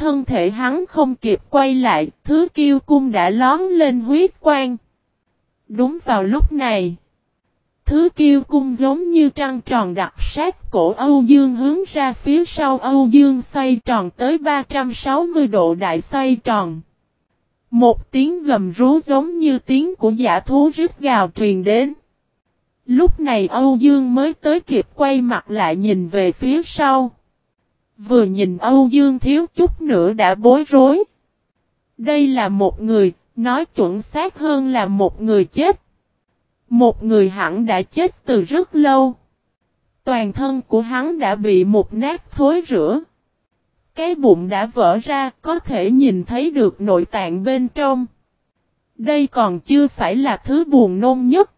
thân thể hắn không kịp quay lại, thứ kiêu cung đã lón lên huyết quang. Đúng vào lúc này, thứ kiêu cung giống như trăng tròn đặt sát cổ Âu Dương hướng ra phía sau Âu Dương xoay tròn tới 360 độ đại xoay tròn. Một tiếng gầm rú giống như tiếng của giả thú rít gào truyền đến. Lúc này Âu Dương mới tới kịp quay mặt lại nhìn về phía sau. Vừa nhìn Âu Dương thiếu chút nữa đã bối rối. Đây là một người, nói chuẩn xác hơn là một người chết. Một người hẳn đã chết từ rất lâu. Toàn thân của hắn đã bị một nát thối rữa. Cái bụng đã vỡ ra, có thể nhìn thấy được nội tạng bên trong. Đây còn chưa phải là thứ buồn nôn nhất.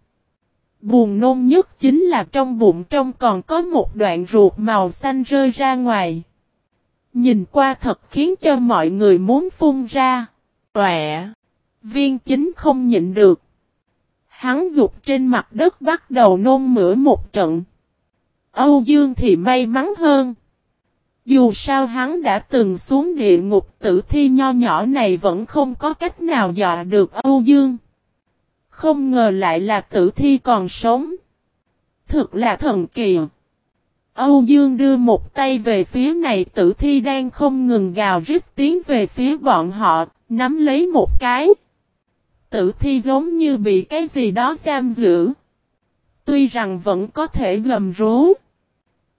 Buồn nôn nhất chính là trong bụng trong còn có một đoạn ruột màu xanh rơi ra ngoài. Nhìn qua thật khiến cho mọi người muốn phun ra. Tọa! Viên chính không nhịn được. Hắn gục trên mặt đất bắt đầu nôn mửa một trận. Âu Dương thì may mắn hơn. Dù sao hắn đã từng xuống địa ngục tử thi nho nhỏ này vẫn không có cách nào dọa được Âu Dương. Không ngờ lại là tử thi còn sống. Thực là thần kỳ. Âu Dương đưa một tay về phía này tử thi đang không ngừng gào rít tiếng về phía bọn họ, nắm lấy một cái. Tử thi giống như bị cái gì đó giam giữ. Tuy rằng vẫn có thể gầm rú.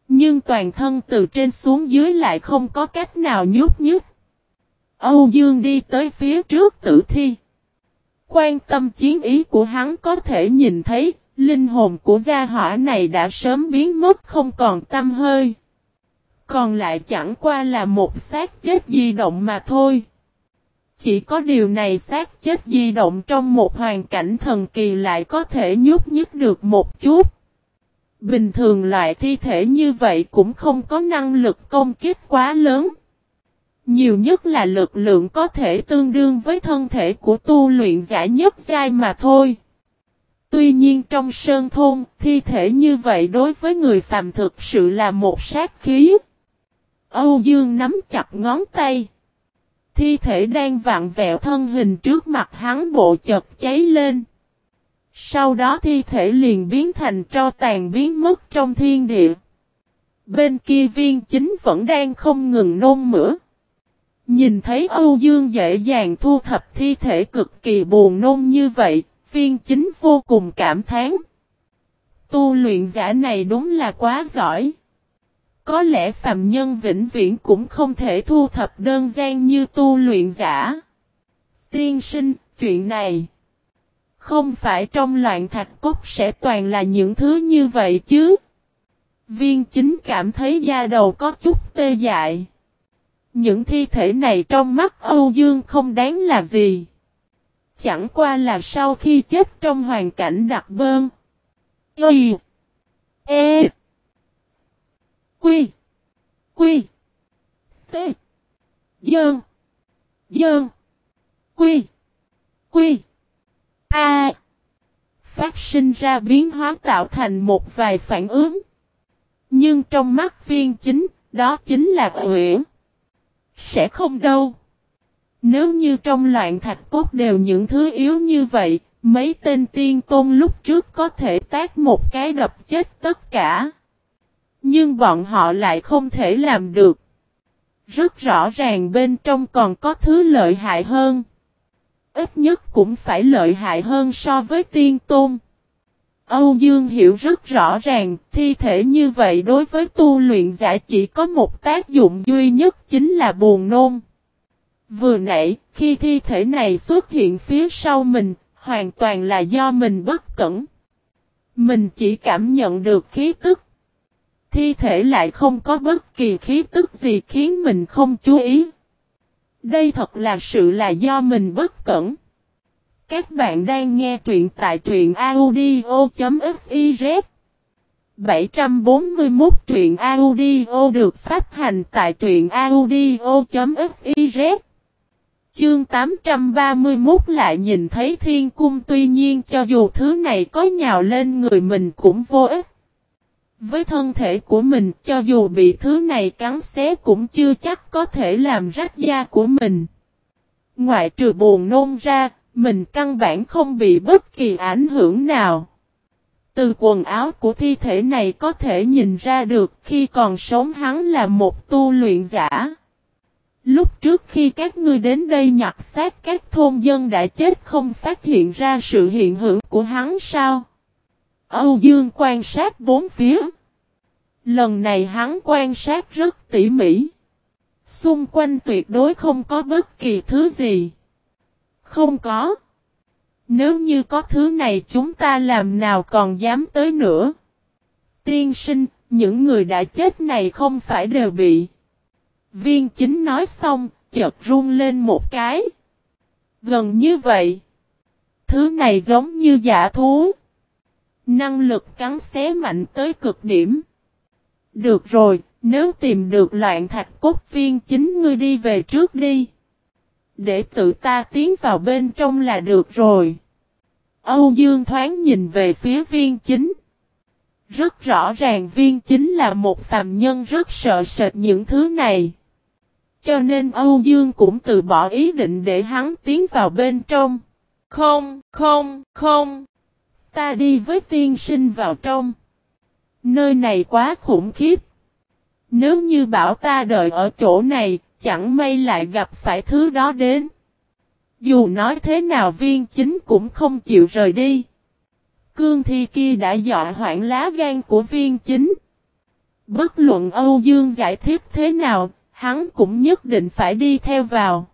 Nhưng toàn thân từ trên xuống dưới lại không có cách nào nhúc nhích. Âu Dương đi tới phía trước tử thi. Quan tâm chiến ý của hắn có thể nhìn thấy, linh hồn của gia hỏa này đã sớm biến mất, không còn tâm hơi. Còn lại chẳng qua là một xác chết di động mà thôi. Chỉ có điều này xác chết di động trong một hoàn cảnh thần kỳ lại có thể nhúc nhích được một chút. Bình thường loại thi thể như vậy cũng không có năng lực công kích quá lớn. Nhiều nhất là lực lượng có thể tương đương với thân thể của tu luyện giả nhất giai mà thôi. Tuy nhiên trong sơn thôn, thi thể như vậy đối với người phàm thực sự là một sát khí. Âu Dương nắm chặt ngón tay. Thi thể đang vặn vẹo thân hình trước mặt hắn bộ chật cháy lên. Sau đó thi thể liền biến thành tro tàn biến mất trong thiên địa. Bên kia viên chính vẫn đang không ngừng nôn mửa. Nhìn thấy Âu Dương dễ dàng thu thập thi thể cực kỳ buồn nôn như vậy, viên chính vô cùng cảm thán. Tu luyện giả này đúng là quá giỏi. Có lẽ phạm nhân vĩnh viễn cũng không thể thu thập đơn giản như tu luyện giả. Tiên sinh, chuyện này. Không phải trong loạn thạch cốt sẽ toàn là những thứ như vậy chứ. Viên chính cảm thấy da đầu có chút tê dại. Những thi thể này trong mắt Âu Dương không đáng là gì. Chẳng qua là sau khi chết trong hoàn cảnh đặc bơn. Y. E. Quy. Quy. T. Dơn. Dơn. Quy. Quy. A. Phát sinh ra biến hóa tạo thành một vài phản ứng. Nhưng trong mắt viên chính, đó chính là uyển. Sẽ không đâu. Nếu như trong loạn thạch cốt đều những thứ yếu như vậy, mấy tên tiên tôn lúc trước có thể tác một cái đập chết tất cả. Nhưng bọn họ lại không thể làm được. Rất rõ ràng bên trong còn có thứ lợi hại hơn. Ít nhất cũng phải lợi hại hơn so với tiên tôn. Âu Dương hiểu rất rõ ràng, thi thể như vậy đối với tu luyện giả chỉ có một tác dụng duy nhất chính là buồn nôn. Vừa nãy, khi thi thể này xuất hiện phía sau mình, hoàn toàn là do mình bất cẩn. Mình chỉ cảm nhận được khí tức. Thi thể lại không có bất kỳ khí tức gì khiến mình không chú ý. Đây thật là sự là do mình bất cẩn. Các bạn đang nghe truyện tại truyện audio.fiz 741 truyện audio được phát hành tại truyện audio.fiz Chương 831 lại nhìn thấy thiên cung tuy nhiên cho dù thứ này có nhào lên người mình cũng vô ích. Với thân thể của mình, cho dù bị thứ này cắn xé cũng chưa chắc có thể làm rách da của mình. Ngoại trừ buồn nôn ra, mình căn bản không bị bất kỳ ảnh hưởng nào. Từ quần áo của thi thể này có thể nhìn ra được khi còn sống hắn là một tu luyện giả. Lúc trước khi các ngươi đến đây nhặt xác các thôn dân đã chết không phát hiện ra sự hiện hữu của hắn sao? Âu Dương quan sát bốn phía. Lần này hắn quan sát rất tỉ mỉ. Xung quanh tuyệt đối không có bất kỳ thứ gì. Không có. Nếu như có thứ này chúng ta làm nào còn dám tới nữa. Tiên sinh, những người đã chết này không phải đều bị. Viên chính nói xong, chợt run lên một cái. Gần như vậy. Thứ này giống như giả thú. Năng lực cắn xé mạnh tới cực điểm. Được rồi, nếu tìm được loạn thạch cốt viên chính ngươi đi về trước đi. Để tự ta tiến vào bên trong là được rồi. Âu Dương thoáng nhìn về phía viên chính. Rất rõ ràng viên chính là một phàm nhân rất sợ sệt những thứ này. Cho nên Âu Dương cũng từ bỏ ý định để hắn tiến vào bên trong. Không, không, không. Ta đi với tiên sinh vào trong. Nơi này quá khủng khiếp. Nếu như bảo ta đợi ở chỗ này, chẳng may lại gặp phải thứ đó đến. Dù nói thế nào viên chính cũng không chịu rời đi. Cương thi kia đã dọa hoảng lá gan của viên chính. Bất luận Âu Dương giải thích thế nào, hắn cũng nhất định phải đi theo vào.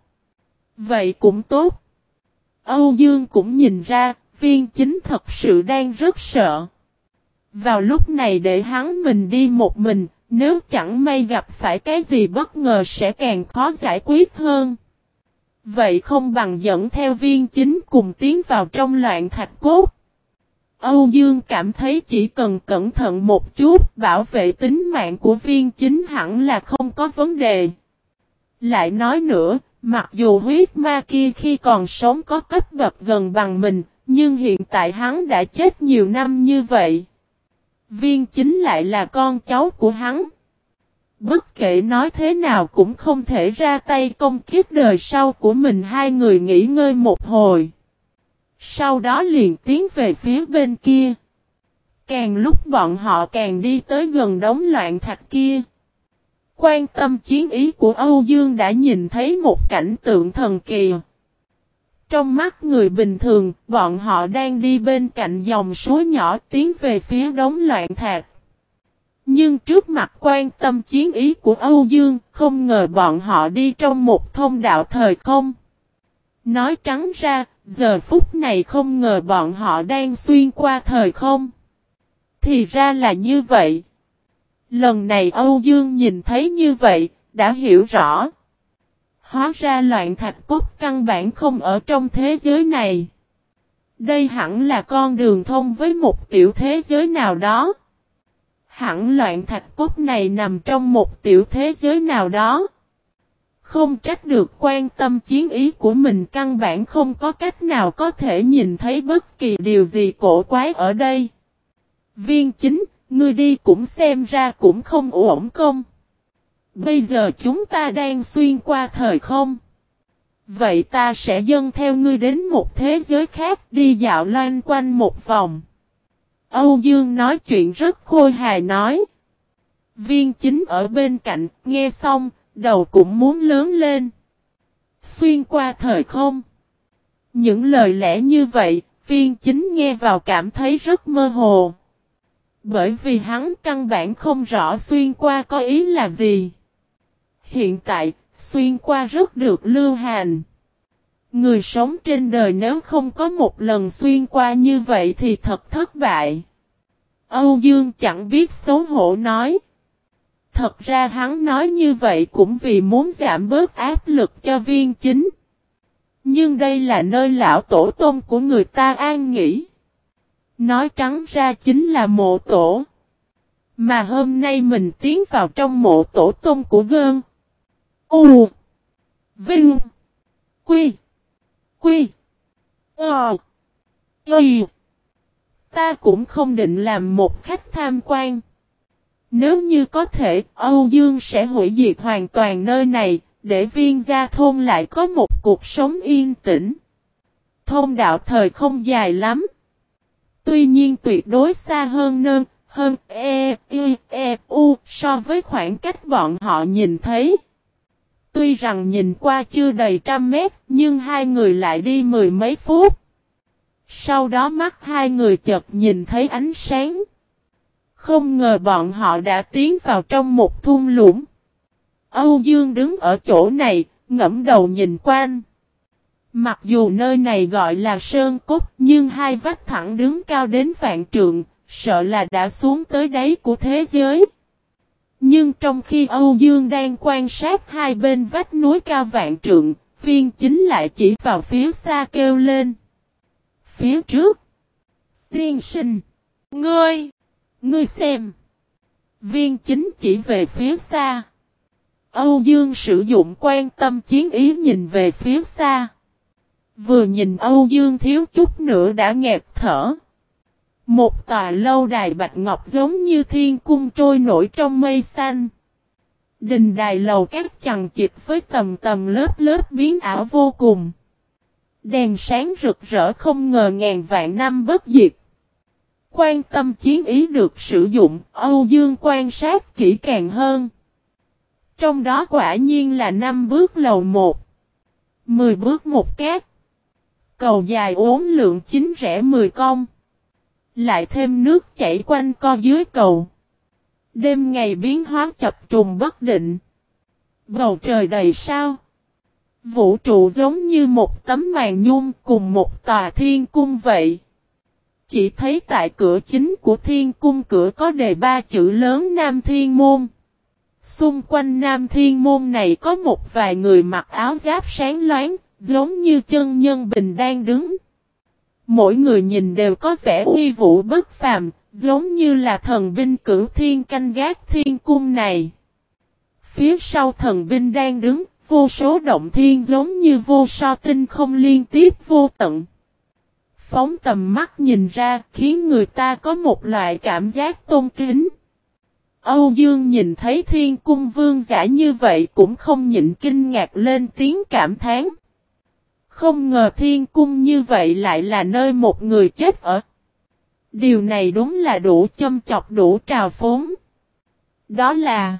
Vậy cũng tốt. Âu Dương cũng nhìn ra, viên chính thật sự đang rất sợ. Vào lúc này để hắn mình đi một mình, nếu chẳng may gặp phải cái gì bất ngờ sẽ càng khó giải quyết hơn. Vậy không bằng dẫn theo viên chính cùng tiến vào trong loạn thạch cốt. Âu Dương cảm thấy chỉ cần cẩn thận một chút bảo vệ tính mạng của viên chính hẳn là không có vấn đề. Lại nói nữa, mặc dù huyết ma kia khi còn sống có cấp bậc gần bằng mình, nhưng hiện tại hắn đã chết nhiều năm như vậy. Viên chính lại là con cháu của hắn. Bất kể nói thế nào cũng không thể ra tay công kiếp đời sau của mình hai người nghỉ ngơi một hồi. Sau đó liền tiến về phía bên kia. Càng lúc bọn họ càng đi tới gần đống loạn thạch kia. Quan tâm chiến ý của Âu Dương đã nhìn thấy một cảnh tượng thần kỳ. Trong mắt người bình thường, bọn họ đang đi bên cạnh dòng suối nhỏ tiến về phía đống loạn thạch. Nhưng trước mặt quan tâm chiến ý của Âu Dương, không ngờ bọn họ đi trong một thông đạo thời không. Nói trắng ra, giờ phút này không ngờ bọn họ đang xuyên qua thời không. Thì ra là như vậy. Lần này Âu Dương nhìn thấy như vậy, đã hiểu rõ. Hóa ra loạn thạch cốt căn bản không ở trong thế giới này. Đây hẳn là con đường thông với một tiểu thế giới nào đó. Hẳn loạn thạch cốt này nằm trong một tiểu thế giới nào đó. Không trách được quan tâm chiến ý của mình căn bản không có cách nào có thể nhìn thấy bất kỳ điều gì cổ quái ở đây. Viên chính, ngươi đi cũng xem ra cũng không ổn công. Bây giờ chúng ta đang xuyên qua thời không. Vậy ta sẽ dâng theo ngươi đến một thế giới khác đi dạo loanh quanh một vòng. Âu Dương nói chuyện rất khôi hài nói. Viên chính ở bên cạnh, nghe xong, đầu cũng muốn lớn lên. Xuyên qua thời không. Những lời lẽ như vậy, viên chính nghe vào cảm thấy rất mơ hồ. Bởi vì hắn căn bản không rõ xuyên qua có ý là gì. Hiện tại, xuyên qua rất được lưu hành. Người sống trên đời nếu không có một lần xuyên qua như vậy thì thật thất bại. Âu Dương chẳng biết xấu hổ nói. Thật ra hắn nói như vậy cũng vì muốn giảm bớt áp lực cho viên chính. Nhưng đây là nơi lão tổ tôm của người ta an nghỉ. Nói trắng ra chính là mộ tổ. Mà hôm nay mình tiến vào trong mộ tổ tôm của gơn. U. Vinh. Quy. Quy. Ờ. Y. Ta cũng không định làm một khách tham quan. Nếu như có thể, Âu Dương sẽ hủy diệt hoàn toàn nơi này, để viên gia thôn lại có một cuộc sống yên tĩnh. Thôn đạo thời không dài lắm. Tuy nhiên tuyệt đối xa hơn nơn, hơn e, e, e, u so với khoảng cách bọn họ nhìn thấy. Tuy rằng nhìn qua chưa đầy trăm mét, nhưng hai người lại đi mười mấy phút. Sau đó mắt hai người chợt nhìn thấy ánh sáng. Không ngờ bọn họ đã tiến vào trong một thung lũng. Âu Dương đứng ở chỗ này, ngẫm đầu nhìn quanh. Mặc dù nơi này gọi là sơn cốt, nhưng hai vách thẳng đứng cao đến vạn trượng, sợ là đã xuống tới đáy của thế giới. Nhưng trong khi Âu Dương đang quan sát hai bên vách núi cao vạn trượng, viên chính lại chỉ vào phía xa kêu lên. Phía trước. Tiên sinh. Ngươi. Ngươi xem. Viên chính chỉ về phía xa. Âu Dương sử dụng quan tâm chiến ý nhìn về phía xa. Vừa nhìn Âu Dương thiếu chút nữa đã nghẹt thở. Một tòa lâu đài bạch ngọc giống như thiên cung trôi nổi trong mây xanh. Đình đài lầu các chằng chịt với tầm tầm lớp lớp biến ảo vô cùng. Đèn sáng rực rỡ không ngờ ngàn vạn năm bất diệt. Quan tâm chiến ý được sử dụng, Âu Dương quan sát kỹ càng hơn. Trong đó quả nhiên là năm bước lầu một. mười bước một cát. Cầu dài ốm lượng chính rẽ mười cong. Lại thêm nước chảy quanh co dưới cầu. Đêm ngày biến hóa chập trùng bất định. Bầu trời đầy sao. Vũ trụ giống như một tấm màn nhung cùng một tòa thiên cung vậy. Chỉ thấy tại cửa chính của thiên cung cửa có đề ba chữ lớn Nam Thiên Môn. Xung quanh Nam Thiên Môn này có một vài người mặc áo giáp sáng loáng, giống như chân nhân bình đang đứng. Mỗi người nhìn đều có vẻ uy vũ bất phàm, giống như là thần binh cửu thiên canh gác thiên cung này. Phía sau thần binh đang đứng, vô số động thiên giống như vô so tinh không liên tiếp vô tận. Phóng tầm mắt nhìn ra khiến người ta có một loại cảm giác tôn kính. Âu Dương nhìn thấy thiên cung vương giả như vậy cũng không nhịn kinh ngạc lên tiếng cảm thán. Không ngờ thiên cung như vậy lại là nơi một người chết ở. Điều này đúng là đủ châm chọc đủ trào phốn. Đó là...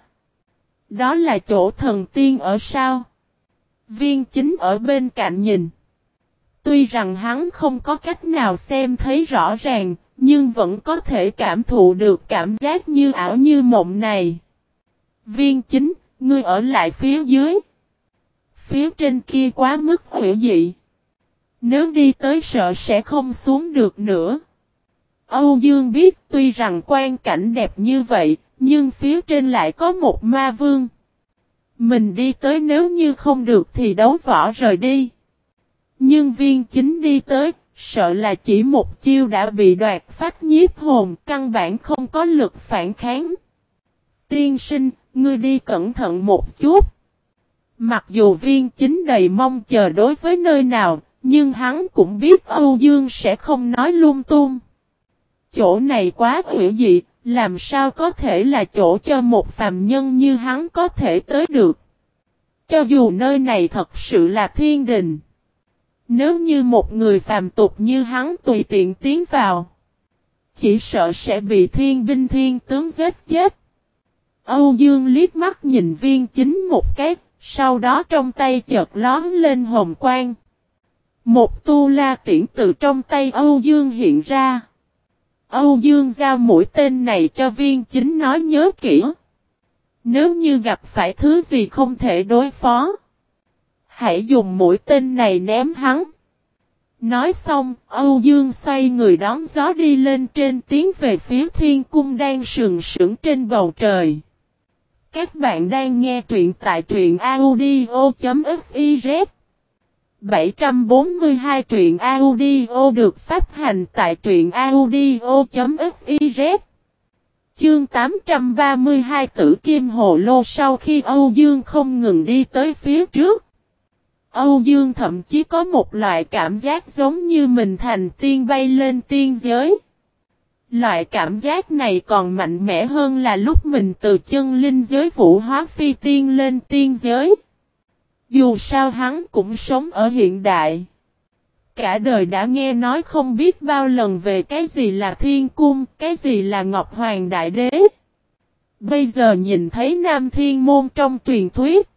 Đó là chỗ thần tiên ở sao? Viên chính ở bên cạnh nhìn. Tuy rằng hắn không có cách nào xem thấy rõ ràng, nhưng vẫn có thể cảm thụ được cảm giác như ảo như mộng này. Viên chính, ngươi ở lại phía dưới. Phía trên kia quá mức hữu dị. Nếu đi tới sợ sẽ không xuống được nữa. Âu Dương biết tuy rằng quan cảnh đẹp như vậy, nhưng phía trên lại có một ma vương. Mình đi tới nếu như không được thì đấu võ rời đi. Nhưng viên chính đi tới, sợ là chỉ một chiêu đã bị đoạt phát nhiếp hồn, căn bản không có lực phản kháng. Tiên sinh, ngươi đi cẩn thận một chút. Mặc dù viên chính đầy mong chờ đối với nơi nào, nhưng hắn cũng biết Âu Dương sẽ không nói lung tung. Chỗ này quá hữu dị, làm sao có thể là chỗ cho một phàm nhân như hắn có thể tới được. Cho dù nơi này thật sự là thiên đình. Nếu như một người phàm tục như hắn tùy tiện tiến vào. Chỉ sợ sẽ bị thiên binh thiên tướng giết chết. Âu Dương liếc mắt nhìn viên chính một cái, sau đó trong tay chợt lón lên hồng quang. Một tu la tiễn từ trong tay Âu Dương hiện ra. Âu Dương giao mũi tên này cho viên chính nói nhớ kỹ. Nếu như gặp phải thứ gì không thể đối phó. Hãy dùng mũi tên này ném hắn. Nói xong, Âu Dương xoay người đón gió đi lên trên tiến về phía thiên cung đang sừng sững trên bầu trời. Các bạn đang nghe truyện tại truyện audio.fiz 742 truyện audio được phát hành tại truyện audio.fiz Chương 832 Tử Kim Hồ Lô sau khi Âu Dương không ngừng đi tới phía trước. Âu Dương thậm chí có một loại cảm giác giống như mình thành tiên bay lên tiên giới. Loại cảm giác này còn mạnh mẽ hơn là lúc mình từ chân linh giới vũ hóa phi tiên lên tiên giới. Dù sao hắn cũng sống ở hiện đại. Cả đời đã nghe nói không biết bao lần về cái gì là thiên cung, cái gì là ngọc hoàng đại đế. Bây giờ nhìn thấy nam thiên môn trong truyền thuyết.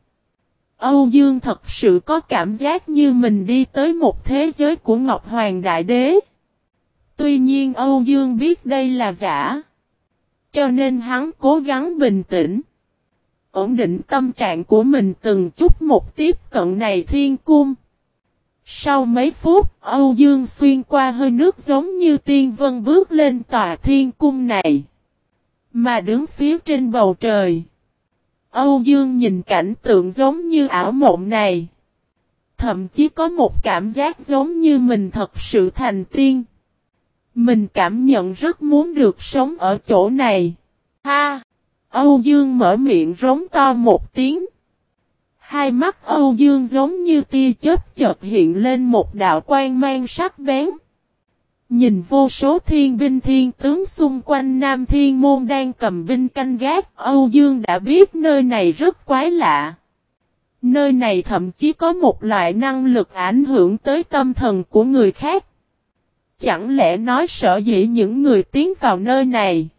Âu Dương thật sự có cảm giác như mình đi tới một thế giới của Ngọc Hoàng Đại Đế. Tuy nhiên Âu Dương biết đây là giả. Cho nên hắn cố gắng bình tĩnh. Ổn định tâm trạng của mình từng chút một tiếp cận này thiên cung. Sau mấy phút, Âu Dương xuyên qua hơi nước giống như tiên vân bước lên tòa thiên cung này. Mà đứng phía trên bầu trời. Âu Dương nhìn cảnh tượng giống như ảo mộng này. Thậm chí có một cảm giác giống như mình thật sự thành tiên. Mình cảm nhận rất muốn được sống ở chỗ này. Ha! Âu Dương mở miệng rống to một tiếng. Hai mắt Âu Dương giống như tia chớp chợt hiện lên một đạo quan mang sắc bén. Nhìn vô số thiên binh thiên tướng xung quanh Nam Thiên Môn đang cầm binh canh gác, Âu Dương đã biết nơi này rất quái lạ. Nơi này thậm chí có một loại năng lực ảnh hưởng tới tâm thần của người khác. Chẳng lẽ nói sợ dĩ những người tiến vào nơi này.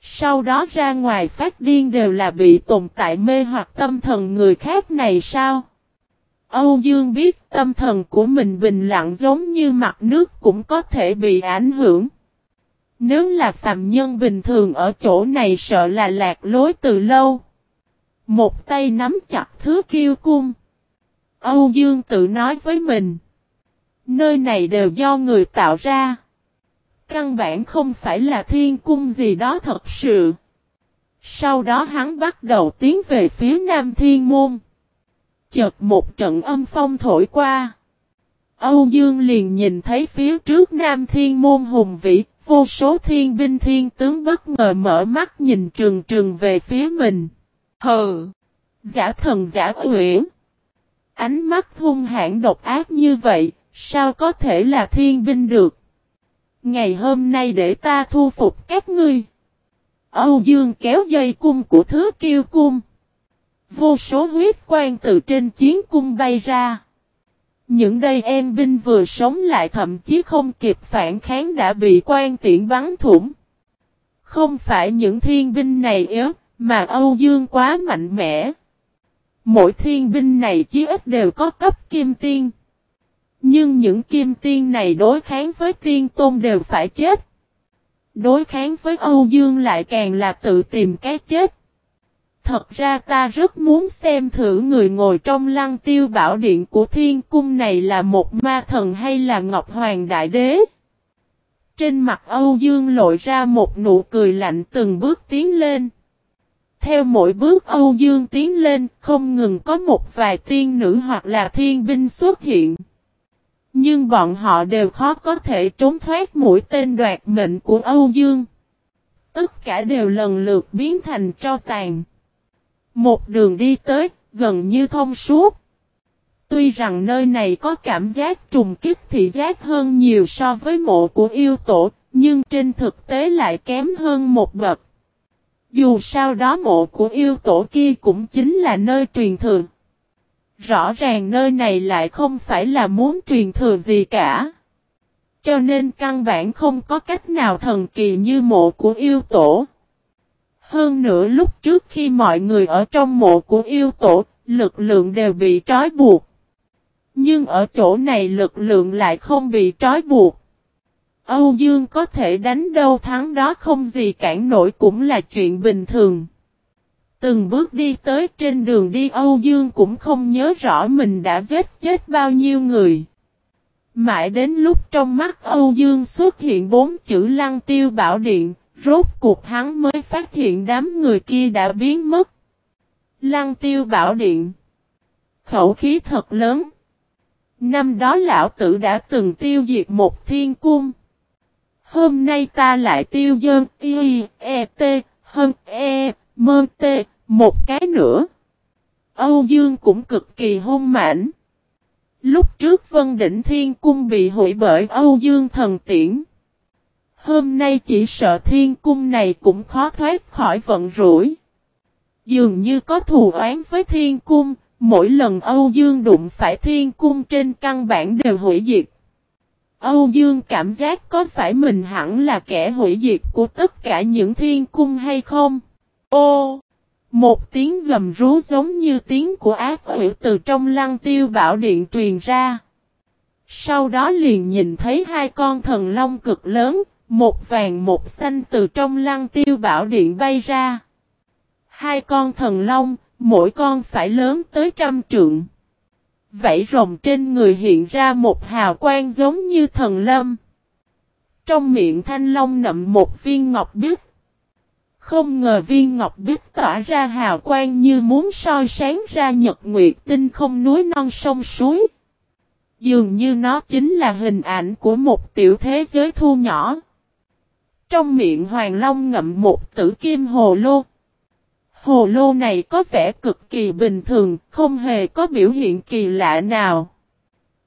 Sau đó ra ngoài phát điên đều là bị tồn tại mê hoặc tâm thần người khác này sao? Âu Dương biết tâm thần của mình bình lặng giống như mặt nước cũng có thể bị ảnh hưởng. Nếu là phàm nhân bình thường ở chỗ này sợ là lạc lối từ lâu. Một tay nắm chặt thứ kiêu cung. Âu Dương tự nói với mình. Nơi này đều do người tạo ra. Căn bản không phải là thiên cung gì đó thật sự. Sau đó hắn bắt đầu tiến về phía Nam Thiên Môn. Chợt một trận âm phong thổi qua. Âu Dương liền nhìn thấy phía trước Nam Thiên Môn hùng vĩ, vô số thiên binh thiên tướng bất ngờ mở mắt nhìn trừng trừng về phía mình. Hừ! Giả thần giả uyển! Ánh mắt hung hãn độc ác như vậy, sao có thể là thiên binh được? Ngày hôm nay để ta thu phục các ngươi. Âu Dương kéo dây cung của thứ kiêu cung. Vô số huyết quang từ trên chiến cung bay ra. Những đây em binh vừa sống lại thậm chí không kịp phản kháng đã bị quan tiện bắn thủng. Không phải những thiên binh này yếu, mà Âu Dương quá mạnh mẽ. Mỗi thiên binh này chí ít đều có cấp kim tiên. Nhưng những kim tiên này đối kháng với tiên tôn đều phải chết. Đối kháng với Âu Dương lại càng là tự tìm cái chết. Thật ra ta rất muốn xem thử người ngồi trong lăng tiêu bảo điện của thiên cung này là một ma thần hay là Ngọc Hoàng Đại Đế. Trên mặt Âu Dương lội ra một nụ cười lạnh từng bước tiến lên. Theo mỗi bước Âu Dương tiến lên, không ngừng có một vài tiên nữ hoặc là thiên binh xuất hiện. Nhưng bọn họ đều khó có thể trốn thoát mũi tên đoạt mệnh của Âu Dương. Tất cả đều lần lượt biến thành tro tàn. Một đường đi tới, gần như thông suốt. Tuy rằng nơi này có cảm giác trùng kích thị giác hơn nhiều so với mộ của yêu tổ, nhưng trên thực tế lại kém hơn một bậc. Dù sao đó mộ của yêu tổ kia cũng chính là nơi truyền thừa. Rõ ràng nơi này lại không phải là muốn truyền thừa gì cả. Cho nên căn bản không có cách nào thần kỳ như mộ của yêu tổ. Hơn nữa lúc trước khi mọi người ở trong mộ của yêu tổ, lực lượng đều bị trói buộc. Nhưng ở chỗ này lực lượng lại không bị trói buộc. Âu Dương có thể đánh đâu thắng đó không gì cản nổi cũng là chuyện bình thường. Từng bước đi tới trên đường đi Âu Dương cũng không nhớ rõ mình đã giết chết bao nhiêu người. Mãi đến lúc trong mắt Âu Dương xuất hiện bốn chữ lăng tiêu bảo điện, Rốt cuộc hắn mới phát hiện đám người kia đã biến mất. Lăng tiêu bảo điện. Khẩu khí thật lớn. Năm đó lão tử đã từng tiêu diệt một thiên cung. Hôm nay ta lại tiêu dân y e t hơn e mơ t, một cái nữa. Âu Dương cũng cực kỳ hung mãnh. Lúc trước Vân Đỉnh Thiên Cung bị hủy bởi Âu Dương thần tiễn. Hôm nay chỉ sợ thiên cung này cũng khó thoát khỏi vận rủi. Dường như có thù oán với thiên cung, mỗi lần Âu Dương đụng phải thiên cung trên căn bản đều hủy diệt. Âu Dương cảm giác có phải mình hẳn là kẻ hủy diệt của tất cả những thiên cung hay không? Ô! Một tiếng gầm rú giống như tiếng của ác quỷ từ trong lăng tiêu bảo điện truyền ra. Sau đó liền nhìn thấy hai con thần long cực lớn, một vàng một xanh từ trong lăng tiêu bảo điện bay ra. Hai con thần long, mỗi con phải lớn tới trăm trượng. Vảy rồng trên người hiện ra một hào quang giống như thần lâm. Trong miệng thanh long nậm một viên ngọc bích. Không ngờ viên ngọc bích tỏa ra hào quang như muốn soi sáng ra nhật nguyệt tinh không núi non sông suối. Dường như nó chính là hình ảnh của một tiểu thế giới thu nhỏ. Trong miệng hoàng long ngậm một tử kim hồ lô. Hồ lô này có vẻ cực kỳ bình thường, không hề có biểu hiện kỳ lạ nào.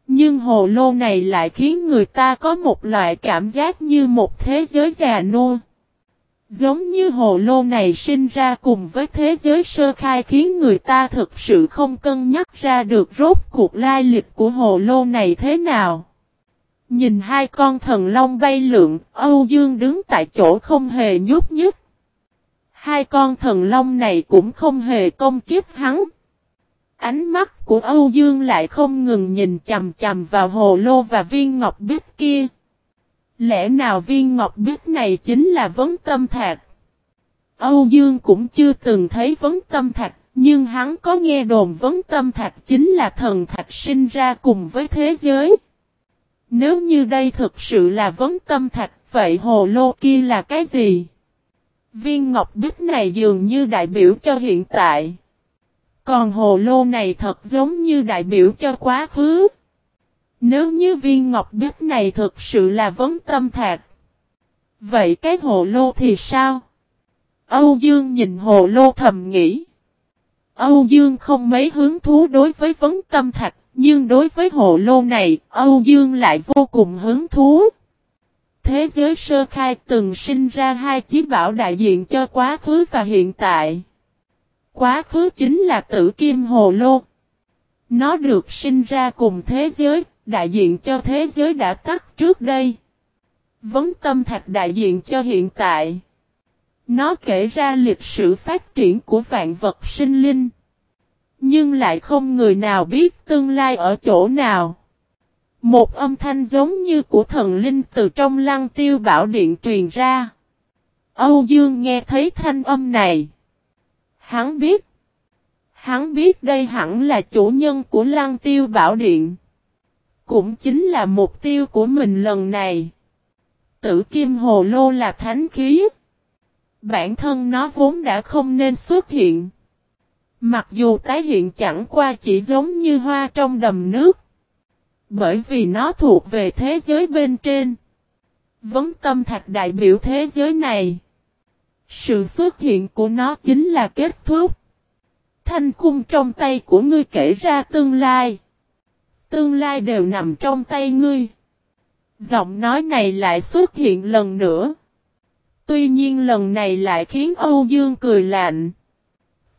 Nhưng hồ lô này lại khiến người ta có một loại cảm giác như một thế giới già nua. Giống như hồ lô này sinh ra cùng với thế giới sơ khai khiến người ta thực sự không cân nhắc ra được rốt cuộc lai lịch của hồ lô này thế nào. Nhìn hai con thần long bay lượn, Âu Dương đứng tại chỗ không hề nhúc nhích. Hai con thần long này cũng không hề công kiếp hắn. Ánh mắt của Âu Dương lại không ngừng nhìn chầm chầm vào hồ lô và viên ngọc bích kia. Lẽ nào viên ngọc bích này chính là vấn tâm thạch? Âu Dương cũng chưa từng thấy vấn tâm thạch, nhưng hắn có nghe đồn vấn tâm thạch chính là thần thạch sinh ra cùng với thế giới. Nếu như đây thực sự là vấn tâm thạch, vậy hồ lô kia là cái gì? Viên ngọc bích này dường như đại biểu cho hiện tại. Còn hồ lô này thật giống như đại biểu cho quá khứ. Nếu như viên ngọc bích này thực sự là vấn tâm thạch. Vậy cái hồ lô thì sao? Âu Dương nhìn hồ lô thầm nghĩ. Âu Dương không mấy hứng thú đối với vấn tâm thạch, nhưng đối với hồ lô này, Âu Dương lại vô cùng hứng thú. Thế giới sơ khai từng sinh ra hai chí bảo đại diện cho quá khứ và hiện tại. Quá khứ chính là tử kim hồ lô. Nó được sinh ra cùng thế giới, đại diện cho thế giới đã tắt trước đây. Vấn tâm thạch đại diện cho hiện tại. Nó kể ra lịch sử phát triển của vạn vật sinh linh. Nhưng lại không người nào biết tương lai ở chỗ nào. Một âm thanh giống như của thần linh từ trong lăng tiêu bảo điện truyền ra. Âu Dương nghe thấy thanh âm này. Hắn biết. Hắn biết đây hẳn là chủ nhân của lăng tiêu bảo điện. Cũng chính là mục tiêu của mình lần này. Tử kim hồ lô là thánh khí. Bản thân nó vốn đã không nên xuất hiện. Mặc dù tái hiện chẳng qua chỉ giống như hoa trong đầm nước. Bởi vì nó thuộc về thế giới bên trên. Vấn tâm thạch đại biểu thế giới này. Sự xuất hiện của nó chính là kết thúc. Thanh cung trong tay của ngươi kể ra tương lai. Tương lai đều nằm trong tay ngươi. Giọng nói này lại xuất hiện lần nữa. Tuy nhiên lần này lại khiến Âu Dương cười lạnh.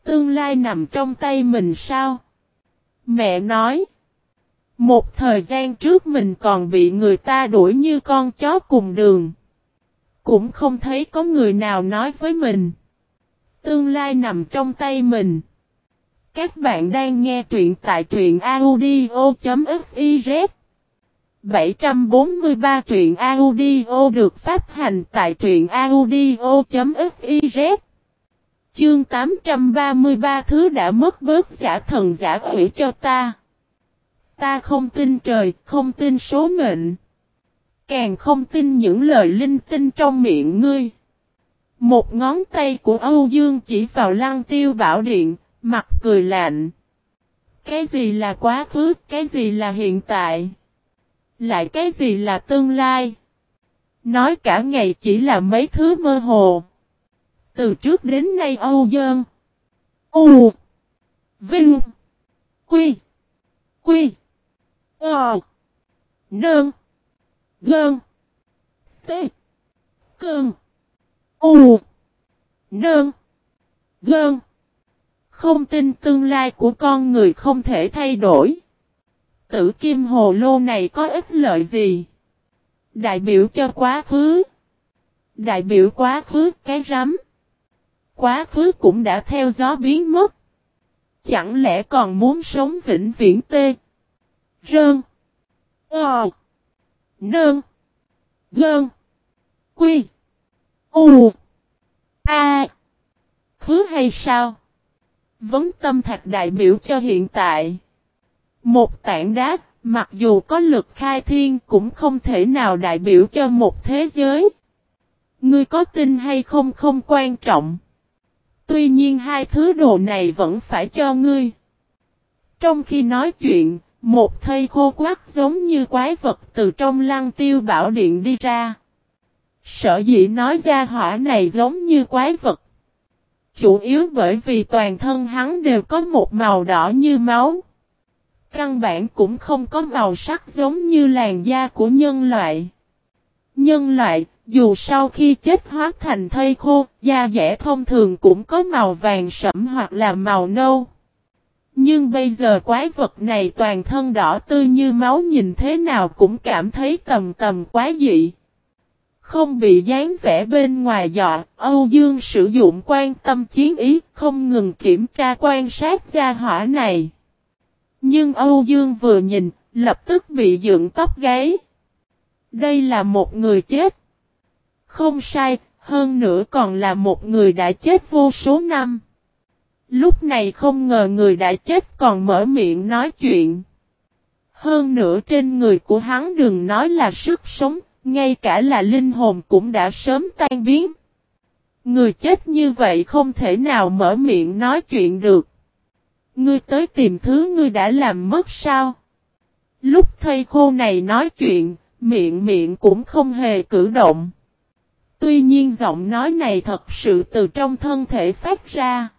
Tương lai nằm trong tay mình sao? Mẹ nói. Một thời gian trước mình còn bị người ta đuổi như con chó cùng đường. Cũng không thấy có người nào nói với mình. Tương lai nằm trong tay mình. Các bạn đang nghe truyện tại truyện audio.fiz 743 truyện audio được phát hành tại truyện audio.fiz Chương 833 thứ đã mất bớt giả thần giả quỷ cho ta. Ta không tin trời, không tin số mệnh. Càng không tin những lời linh tinh trong miệng ngươi. Một ngón tay của Âu Dương chỉ vào lăng tiêu bảo điện, mặt cười lạnh. Cái gì là quá khứ, cái gì là hiện tại? Lại cái gì là tương lai? Nói cả ngày chỉ là mấy thứ mơ hồ. Từ trước đến nay Âu dơn U. Vinh. Quy. Quy. Ờ. Nơn. Gơn. T. Cơn. U. Nơn. Gơn. Không tin tương lai của con người không thể thay đổi. Tử kim hồ lô này có ích lợi gì? Đại biểu cho quá khứ. Đại biểu quá khứ, cái rắm. Quá khứ cũng đã theo gió biến mất. Chẳng lẽ còn muốn sống vĩnh viễn tê? Rơn. Ờ. Nơn. Gơn. Quy. U. A. Khứ hay sao? Vấn tâm thạch đại biểu cho hiện tại. Một tảng đá, mặc dù có lực khai thiên cũng không thể nào đại biểu cho một thế giới. Ngươi có tin hay không không quan trọng. Tuy nhiên hai thứ đồ này vẫn phải cho ngươi. Trong khi nói chuyện, một thây khô quắc giống như quái vật từ trong lăng tiêu bảo điện đi ra. Sở dĩ nói ra hỏa này giống như quái vật. Chủ yếu bởi vì toàn thân hắn đều có một màu đỏ như máu. Căn bản cũng không có màu sắc giống như làn da của nhân loại. Nhân loại, dù sau khi chết hóa thành thây khô, da dẻ thông thường cũng có màu vàng sẫm hoặc là màu nâu. Nhưng bây giờ quái vật này toàn thân đỏ tươi như máu nhìn thế nào cũng cảm thấy tầm tầm quá dị. Không bị dán vẽ bên ngoài dọ, Âu Dương sử dụng quan tâm chiến ý, không ngừng kiểm tra quan sát gia hỏa này. Nhưng Âu Dương vừa nhìn, lập tức bị dựng tóc gáy. Đây là một người chết. Không sai, hơn nữa còn là một người đã chết vô số năm. Lúc này không ngờ người đã chết còn mở miệng nói chuyện. Hơn nữa trên người của hắn đừng nói là sức sống, ngay cả là linh hồn cũng đã sớm tan biến. Người chết như vậy không thể nào mở miệng nói chuyện được. Ngươi tới tìm thứ ngươi đã làm mất sao? Lúc thầy khô này nói chuyện, miệng miệng cũng không hề cử động. Tuy nhiên giọng nói này thật sự từ trong thân thể phát ra.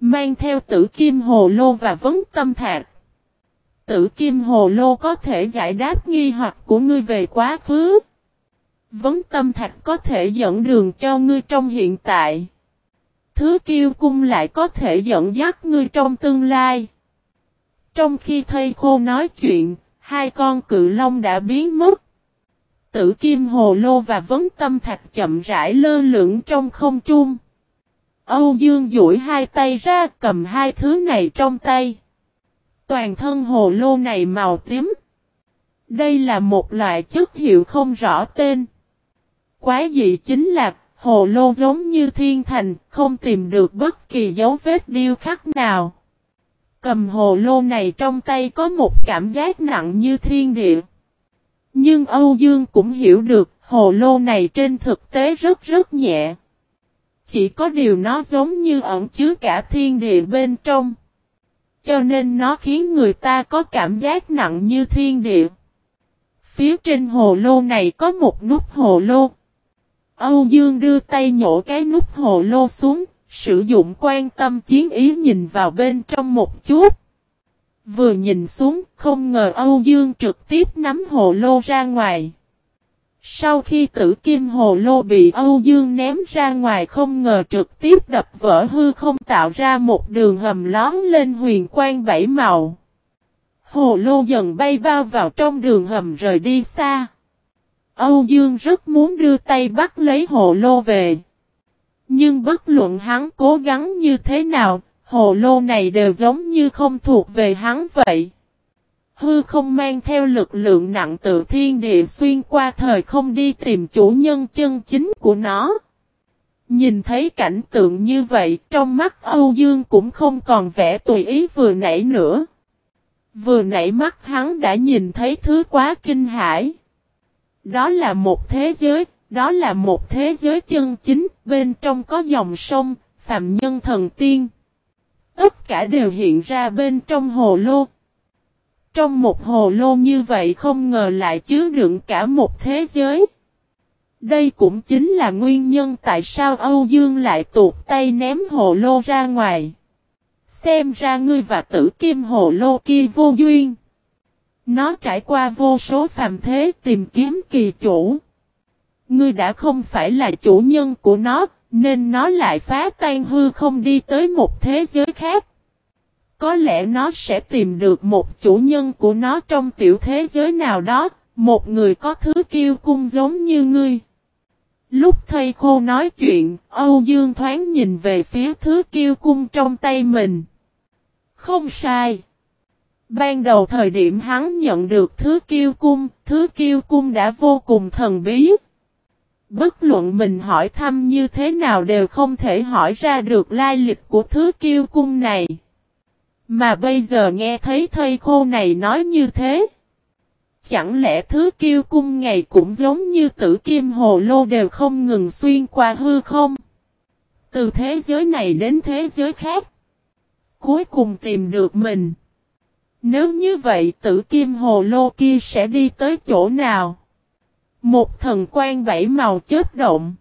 Mang theo tử kim hồ lô và vấn tâm thạc. Tử kim hồ lô có thể giải đáp nghi hoặc của ngươi về quá khứ. Vấn tâm thạch có thể dẫn đường cho ngươi trong hiện tại. Thứ kiêu cung lại có thể dẫn dắt ngươi trong tương lai. Trong khi thầy khô nói chuyện, hai con cự long đã biến mất. Tử kim hồ lô và vấn tâm thạch chậm rãi lơ lửng trong không trung. Âu Dương duỗi hai tay ra cầm hai thứ này trong tay. Toàn thân hồ lô này màu tím. Đây là một loại chất hiệu không rõ tên. Quái dị chính là hồ lô giống như thiên thành, không tìm được bất kỳ dấu vết điêu khắc nào. Cầm hồ lô này trong tay có một cảm giác nặng như thiên địa. Nhưng Âu Dương cũng hiểu được hồ lô này trên thực tế rất rất nhẹ. Chỉ có điều nó giống như ẩn chứa cả thiên địa bên trong. Cho nên nó khiến người ta có cảm giác nặng như thiên địa. Phía trên hồ lô này có một nút hồ lô. Âu Dương đưa tay nhổ cái nút hồ lô xuống, sử dụng quan tâm chiến ý nhìn vào bên trong một chút. Vừa nhìn xuống, không ngờ Âu Dương trực tiếp nắm hồ lô ra ngoài. Sau khi tử kim hồ lô bị Âu Dương ném ra ngoài không ngờ trực tiếp đập vỡ hư không tạo ra một đường hầm lón lên huyền quang bảy màu. Hồ lô dần bay bao vào trong đường hầm rời đi xa. Âu Dương rất muốn đưa tay bắt lấy hồ lô về. Nhưng bất luận hắn cố gắng như thế nào, hồ lô này đều giống như không thuộc về hắn vậy. Hư không mang theo lực lượng nặng tự thiên địa xuyên qua thời không đi tìm chủ nhân chân chính của nó. Nhìn thấy cảnh tượng như vậy trong mắt Âu Dương cũng không còn vẻ tùy ý vừa nãy nữa. Vừa nãy mắt hắn đã nhìn thấy thứ quá kinh hãi. Đó là một thế giới, đó là một thế giới chân chính, bên trong có dòng sông, phạm nhân thần tiên. Tất cả đều hiện ra bên trong hồ lô. Trong một hồ lô như vậy không ngờ lại chứa đựng cả một thế giới. Đây cũng chính là nguyên nhân tại sao Âu Dương lại tuột tay ném hồ lô ra ngoài. Xem ra ngươi và tử kim hồ lô kia vô duyên. Nó trải qua vô số phàm thế tìm kiếm kỳ chủ. Ngươi đã không phải là chủ nhân của nó, nên nó lại phá tan hư không đi tới một thế giới khác. Có lẽ nó sẽ tìm được một chủ nhân của nó trong tiểu thế giới nào đó, một người có thứ kiêu cung giống như ngươi. Lúc thầy khô nói chuyện, Âu Dương thoáng nhìn về phía thứ kiêu cung trong tay mình. Không sai. Ban đầu thời điểm hắn nhận được thứ kiêu cung, thứ kiêu cung đã vô cùng thần bí. Bất luận mình hỏi thăm như thế nào đều không thể hỏi ra được lai lịch của thứ kiêu cung này. Mà bây giờ nghe thấy thầy khô này nói như thế. Chẳng lẽ thứ kiêu cung ngày cũng giống như tử kim hồ lô đều không ngừng xuyên qua hư không? Từ thế giới này đến thế giới khác. Cuối cùng tìm được mình. Nếu như vậy, tử kim hồ lô kia sẽ đi tới chỗ nào? Một thần quan bảy màu chết động.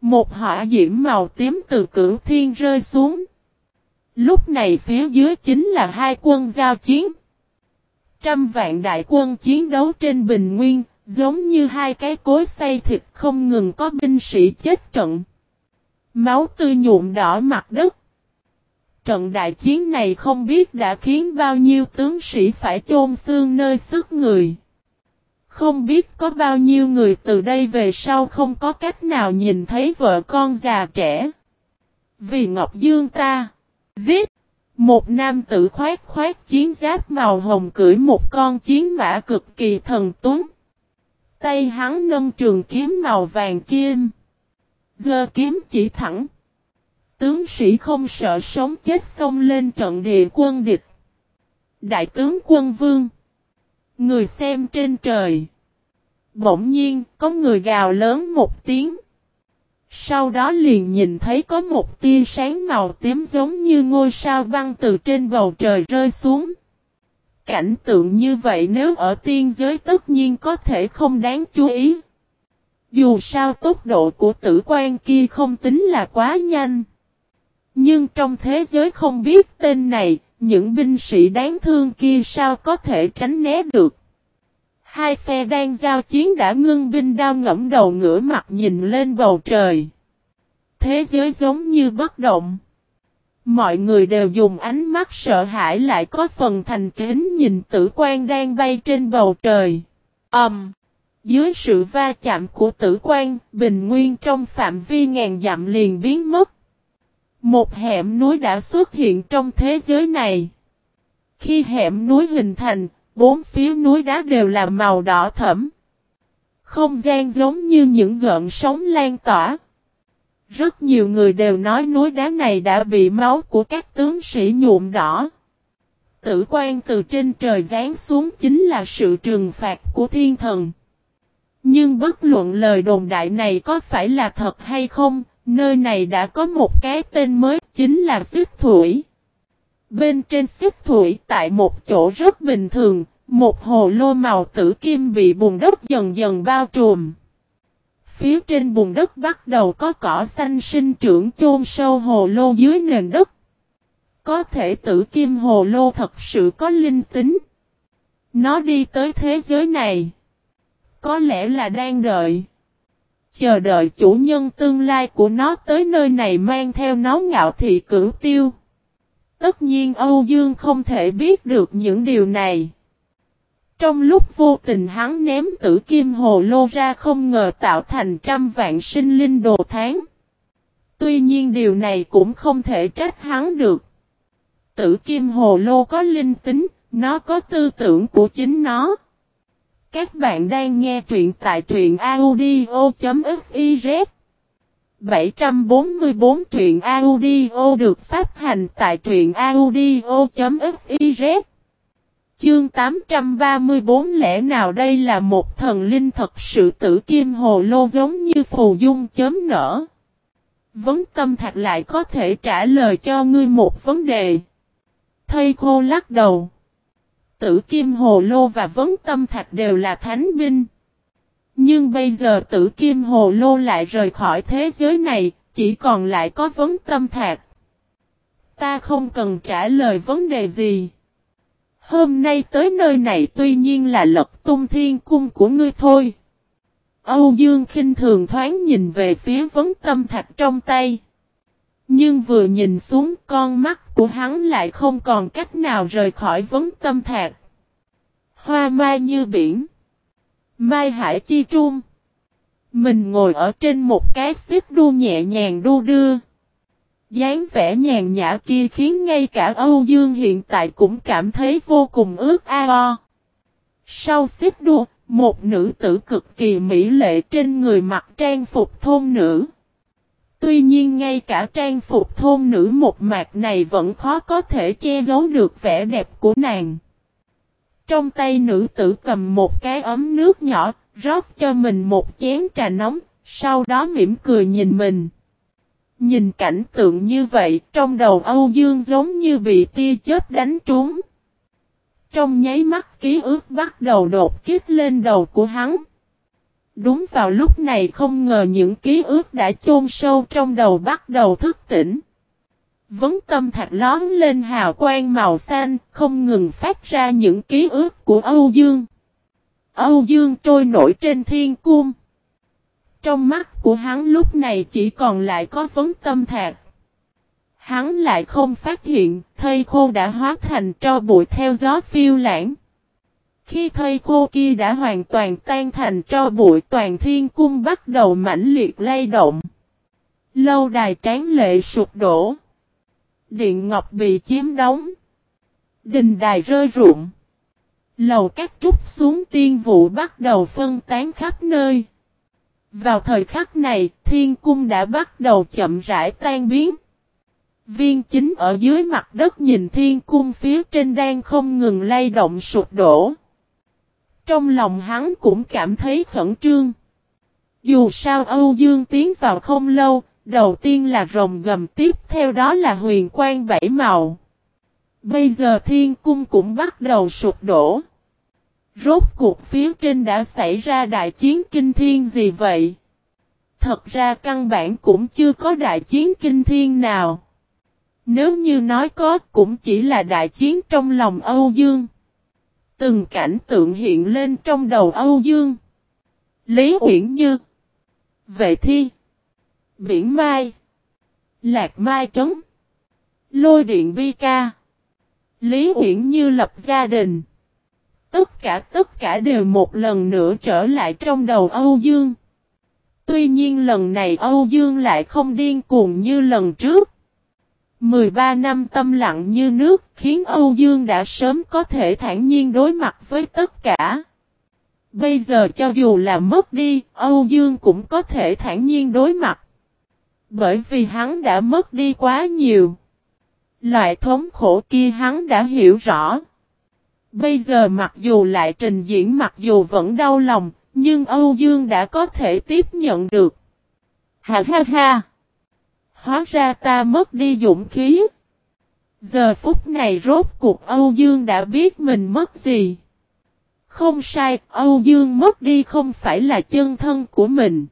Một hỏa diễm màu tím từ cửu thiên rơi xuống. Lúc này phía dưới chính là hai quân giao chiến. Trăm vạn đại quân chiến đấu trên bình nguyên, giống như hai cái cối xay thịt không ngừng có binh sĩ chết trận. Máu tươi nhuộm đỏ mặt đất. Trận đại chiến này không biết đã khiến bao nhiêu tướng sĩ phải chôn xương nơi sức người. Không biết có bao nhiêu người từ đây về sau không có cách nào nhìn thấy vợ con già trẻ. Vì Ngọc Dương ta, giết, một nam tử khoát khoát chiến giáp màu hồng cưỡi một con chiến mã cực kỳ thần tuấn. Tay hắn nâng trường kiếm màu vàng kim. Gơ kiếm chỉ thẳng. Tướng sĩ không sợ sống chết xông lên trận địa quân địch. Đại tướng quân vương. Người xem trên trời. Bỗng nhiên có người gào lớn một tiếng. Sau đó liền nhìn thấy có một tia sáng màu tím giống như ngôi sao băng từ trên bầu trời rơi xuống. Cảnh tượng như vậy nếu ở tiên giới tất nhiên có thể không đáng chú ý. Dù sao tốc độ của tử quan kia không tính là quá nhanh. Nhưng trong thế giới không biết tên này, những binh sĩ đáng thương kia sao có thể tránh né được. Hai phe đang giao chiến đã ngưng binh đao ngẫm đầu ngửa mặt nhìn lên bầu trời. Thế giới giống như bất động. Mọi người đều dùng ánh mắt sợ hãi lại có phần thành kính nhìn tử quan đang bay trên bầu trời. Ẩm! Um, dưới sự va chạm của tử quan, bình nguyên trong phạm vi ngàn dặm liền biến mất. Một hẻm núi đã xuất hiện trong thế giới này. Khi hẻm núi hình thành, bốn phía núi đá đều là màu đỏ thẫm. Không gian giống như những gợn sóng lan tỏa. Rất nhiều người đều nói núi đá này đã bị máu của các tướng sĩ nhuộm đỏ. Tử quan từ trên trời giáng xuống chính là sự trừng phạt của thiên thần. Nhưng bất luận lời đồn đại này có phải là thật hay không, nơi này đã có một cái tên mới chính là xích thủy. Bên trên xích thủy tại một chỗ rất bình thường, một hồ lô màu tử kim bị bùn đất dần dần bao trùm. Phía trên bùn đất bắt đầu có cỏ xanh sinh trưởng chôn sâu hồ lô dưới nền đất. Có thể tử kim hồ lô thật sự có linh tính. Nó đi tới thế giới này. Có lẽ là đang đợi. Chờ đợi chủ nhân tương lai của nó tới nơi này mang theo nó ngạo thị cửu tiêu. Tất nhiên Âu Dương không thể biết được những điều này. Trong lúc vô tình hắn ném tử kim hồ lô ra không ngờ tạo thành trăm vạn sinh linh đồ tháng. Tuy nhiên điều này cũng không thể trách hắn được. Tử kim hồ lô có linh tính, nó có tư tưởng của chính nó. Các bạn đang nghe truyện tại truyện audio.fiz 744 truyện audio được phát hành tại truyện audio.fiz Chương 834 lẽ nào đây là một thần linh thật sự tử kim hồ lô giống như phù dung chấm nở. Vấn tâm thạch lại có thể trả lời cho ngươi một vấn đề. Thầy khô lắc đầu. Tử kim hồ lô và vấn tâm thạch đều là thánh binh. Nhưng bây giờ tử kim hồ lô lại rời khỏi thế giới này, chỉ còn lại có vấn tâm thạch. Ta không cần trả lời vấn đề gì. Hôm nay tới nơi này tuy nhiên là lật tung thiên cung của ngươi thôi. Âu Dương khinh thường thoáng nhìn về phía vấn tâm thạch trong tay. Nhưng vừa nhìn xuống con mắt của hắn lại không còn cách nào rời khỏi vấn tâm thạc. Hoa mai như biển. Mai hải chi trung. Mình ngồi ở trên một cái xếp đu nhẹ nhàng đu đưa. dáng vẻ nhàn nhã kia khiến ngay cả Âu Dương hiện tại cũng cảm thấy vô cùng ước ao. Sau xếp đu, một nữ tử cực kỳ mỹ lệ trên người mặc trang phục thôn nữ. Tuy nhiên ngay cả trang phục thôn nữ một mạc này vẫn khó có thể che giấu được vẻ đẹp của nàng. Trong tay nữ tử cầm một cái ấm nước nhỏ, rót cho mình một chén trà nóng, sau đó mỉm cười nhìn mình. Nhìn cảnh tượng như vậy, trong đầu Âu Dương giống như bị tia chết đánh trúng. Trong nháy mắt ký ức bắt đầu đột kích lên đầu của hắn. Đúng vào lúc này không ngờ những ký ức đã chôn sâu trong đầu bắt đầu thức tỉnh. Vấn tâm thạch lón lên hào quang màu xanh, không ngừng phát ra những ký ức của Âu Dương. Âu Dương trôi nổi trên thiên cung. Trong mắt của hắn lúc này chỉ còn lại có vấn tâm thạch. Hắn lại không phát hiện, thây khô đã hóa thành tro bụi theo gió phiêu lãng. Khi thây khô kia đã hoàn toàn tan thành tro bụi toàn thiên cung bắt đầu mãnh liệt lay động. Lâu đài tráng lệ sụp đổ. Điện ngọc bị chiếm đóng. Đình đài rơi rụng. Lầu các trúc xuống tiên vụ bắt đầu phân tán khắp nơi. Vào thời khắc này, thiên cung đã bắt đầu chậm rãi tan biến. Viên chính ở dưới mặt đất nhìn thiên cung phía trên đang không ngừng lay động sụp đổ. Trong lòng hắn cũng cảm thấy khẩn trương. Dù sao Âu Dương tiến vào không lâu, đầu tiên là rồng gầm tiếp theo đó là huyền quang bảy màu. Bây giờ thiên cung cũng bắt đầu sụp đổ. Rốt cuộc phía trên đã xảy ra đại chiến kinh thiên gì vậy? Thật ra căn bản cũng chưa có đại chiến kinh thiên nào. Nếu như nói có cũng chỉ là đại chiến trong lòng Âu Dương. Từng cảnh tượng hiện lên trong đầu Âu Dương. Lý Uyển Như. Vệ Thi. Biển Mai. Lạc Mai Trấn. Lôi Điện Bi Ca. Lý Uyển Như lập gia đình. Tất cả tất cả đều một lần nữa trở lại trong đầu Âu Dương. Tuy nhiên lần này Âu Dương lại không điên cuồng như lần trước. 13 năm tâm lặng như nước khiến Âu Dương đã sớm có thể thản nhiên đối mặt với tất cả. Bây giờ cho dù là mất đi, Âu Dương cũng có thể thản nhiên đối mặt. Bởi vì hắn đã mất đi quá nhiều. Loại thống khổ kia hắn đã hiểu rõ. Bây giờ mặc dù lại trình diễn mặc dù vẫn đau lòng, nhưng Âu Dương đã có thể tiếp nhận được. Ha ha ha! Hóa ra ta mất đi dũng khí. Giờ phút này rốt cuộc Âu Dương đã biết mình mất gì. Không sai, Âu Dương mất đi không phải là chân thân của mình.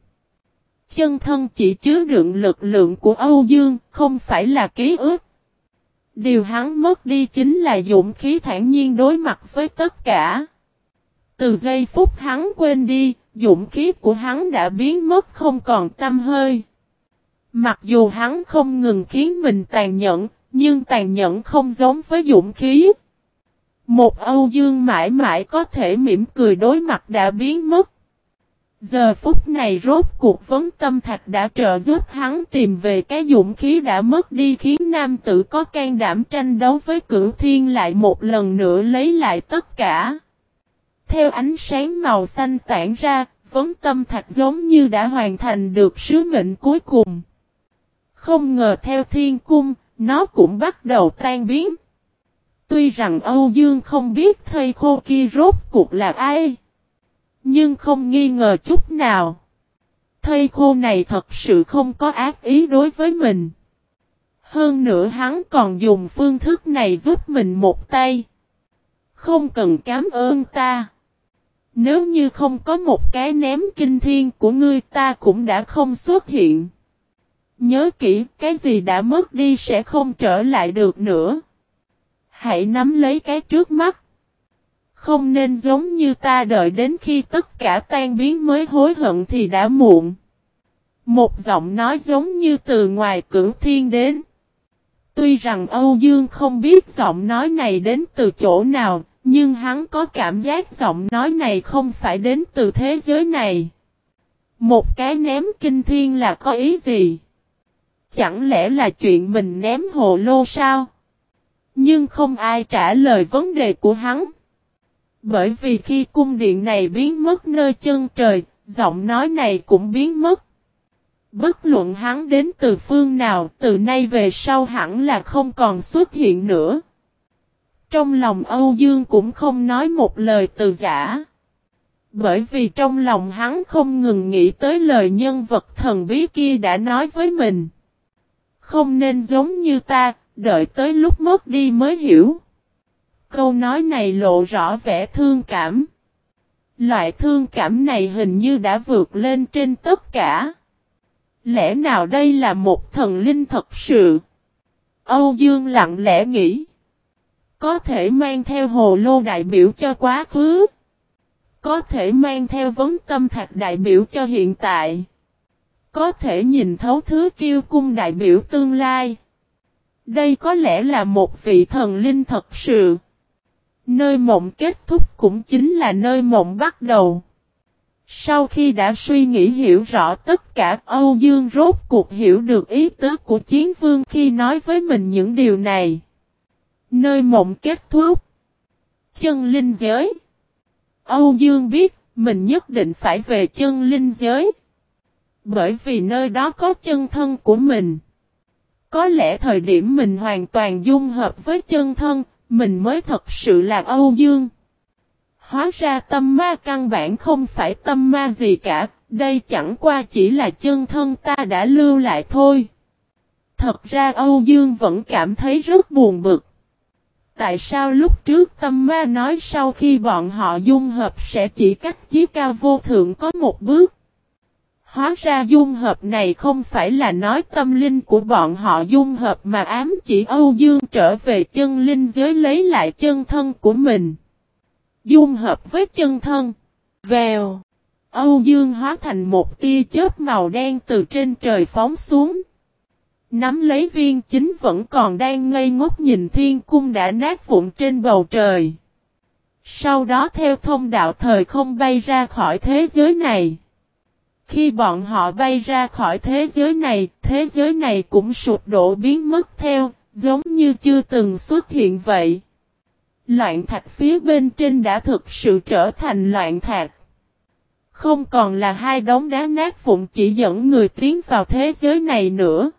Chân thân chỉ chứa đựng lực lượng của Âu Dương, không phải là ký ức. Điều hắn mất đi chính là dũng khí thản nhiên đối mặt với tất cả. Từ giây phút hắn quên đi, dũng khí của hắn đã biến mất không còn tâm hơi. Mặc dù hắn không ngừng khiến mình tàn nhẫn, nhưng tàn nhẫn không giống với dũng khí. Một Âu Dương mãi mãi có thể mỉm cười đối mặt đã biến mất. Giờ phút này rốt cuộc vấn tâm thạch đã trợ giúp hắn tìm về cái dũng khí đã mất đi khiến nam tử có can đảm tranh đấu với cửu thiên lại một lần nữa lấy lại tất cả. Theo ánh sáng màu xanh tản ra, vấn tâm thạch giống như đã hoàn thành được sứ mệnh cuối cùng. Không ngờ theo thiên cung, nó cũng bắt đầu tan biến. Tuy rằng Âu Dương không biết thầy khô kia rốt cuộc là ai. Nhưng không nghi ngờ chút nào. Thầy khô này thật sự không có ác ý đối với mình. Hơn nữa hắn còn dùng phương thức này giúp mình một tay. Không cần cảm ơn ta. Nếu như không có một cái ném kinh thiên của ngươi ta cũng đã không xuất hiện. Nhớ kỹ, cái gì đã mất đi sẽ không trở lại được nữa. Hãy nắm lấy cái trước mắt. Không nên giống như ta đợi đến khi tất cả tan biến mới hối hận thì đã muộn. Một giọng nói giống như từ ngoài cửu thiên đến. Tuy rằng Âu Dương không biết giọng nói này đến từ chỗ nào, nhưng hắn có cảm giác giọng nói này không phải đến từ thế giới này. Một cái ném kinh thiên là có ý gì? Chẳng lẽ là chuyện mình ném hồ lô sao? Nhưng không ai trả lời vấn đề của hắn. Bởi vì khi cung điện này biến mất nơi chân trời, giọng nói này cũng biến mất. Bất luận hắn đến từ phương nào, từ nay về sau hẳn là không còn xuất hiện nữa. Trong lòng Âu Dương cũng không nói một lời từ giả. Bởi vì trong lòng hắn không ngừng nghĩ tới lời nhân vật thần bí kia đã nói với mình. Không nên giống như ta, đợi tới lúc mất đi mới hiểu. Câu nói này lộ rõ vẻ thương cảm. Loại thương cảm này hình như đã vượt lên trên tất cả. Lẽ nào đây là một thần linh thật sự? Âu Dương lặng lẽ nghĩ. Có thể mang theo hồ lô đại biểu cho quá khứ. Có thể mang theo vấn tâm thạch đại biểu cho hiện tại. Có thể nhìn thấu thứ kiêu cung đại biểu tương lai. Đây có lẽ là một vị thần linh thật sự. Nơi mộng kết thúc cũng chính là nơi mộng bắt đầu. Sau khi đã suy nghĩ hiểu rõ tất cả, Âu Dương rốt cuộc hiểu được ý tứ của chiến vương khi nói với mình những điều này. Nơi mộng kết thúc. Chân linh giới. Âu Dương biết, mình nhất định phải về chân linh giới. Bởi vì nơi đó có chân thân của mình. Có lẽ thời điểm mình hoàn toàn dung hợp với chân thân, mình mới thật sự là Âu Dương. Hóa ra tâm ma căn bản không phải tâm ma gì cả, đây chẳng qua chỉ là chân thân ta đã lưu lại thôi. Thật ra Âu Dương vẫn cảm thấy rất buồn bực. Tại sao lúc trước tâm ma nói sau khi bọn họ dung hợp sẽ chỉ cách chí cao vô thượng có một bước? Hóa ra dung hợp này không phải là nói tâm linh của bọn họ dung hợp mà ám chỉ Âu Dương trở về chân linh giới lấy lại chân thân của mình. Dung hợp với chân thân. Vèo. Âu Dương hóa thành một tia chớp màu đen từ trên trời phóng xuống. Nắm lấy viên chính vẫn còn đang ngây ngốc nhìn thiên cung đã nát vụn trên bầu trời. Sau đó theo thông đạo thời không bay ra khỏi thế giới này. Khi bọn họ bay ra khỏi thế giới này, thế giới này cũng sụp đổ biến mất theo, giống như chưa từng xuất hiện vậy. Loạn thạch phía bên trên đã thực sự trở thành loạn thạch. Không còn là hai đống đá nát vụn chỉ dẫn người tiến vào thế giới này nữa.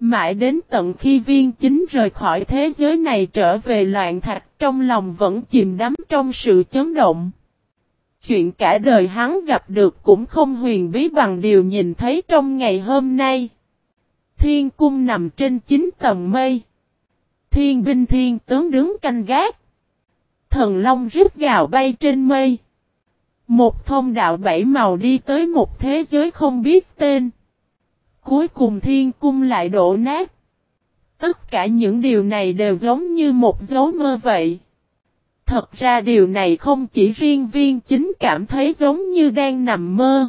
Mãi đến tận khi viên chính rời khỏi thế giới này trở về loạn thạch trong lòng vẫn chìm đắm trong sự chấn động. Chuyện cả đời hắn gặp được cũng không huyền bí bằng điều nhìn thấy trong ngày hôm nay. Thiên cung nằm trên chín tầng mây. Thiên binh thiên tướng đứng canh gác. Thần long rít gào bay trên mây. Một thông đạo bảy màu đi tới một thế giới không biết tên. Cuối cùng thiên cung lại đổ nát. Tất cả những điều này đều giống như một dấu mơ vậy. Thật ra điều này không chỉ riêng viên chính cảm thấy giống như đang nằm mơ.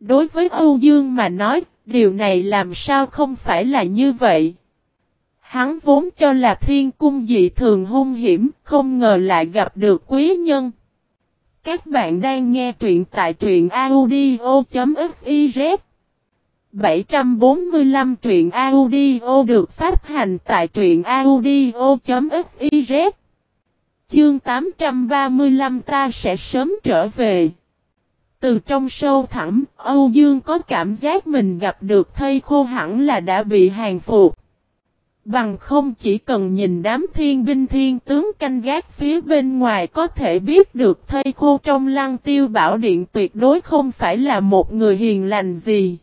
Đối với Âu Dương mà nói, điều này làm sao không phải là như vậy. Hắn vốn cho là thiên cung dị thường hung hiểm, không ngờ lại gặp được quý nhân. Các bạn đang nghe truyện tại truyện audio.fiz 745 truyện audio được phát hành tại truyện audio.fiz Chương 835 ta sẽ sớm trở về. Từ trong sâu thẳm, Âu Dương có cảm giác mình gặp được thây khô hẳn là đã bị hàng phục. Bằng không chỉ cần nhìn đám thiên binh thiên tướng canh gác phía bên ngoài có thể biết được thây khô trong lăng tiêu bảo điện tuyệt đối không phải là một người hiền lành gì.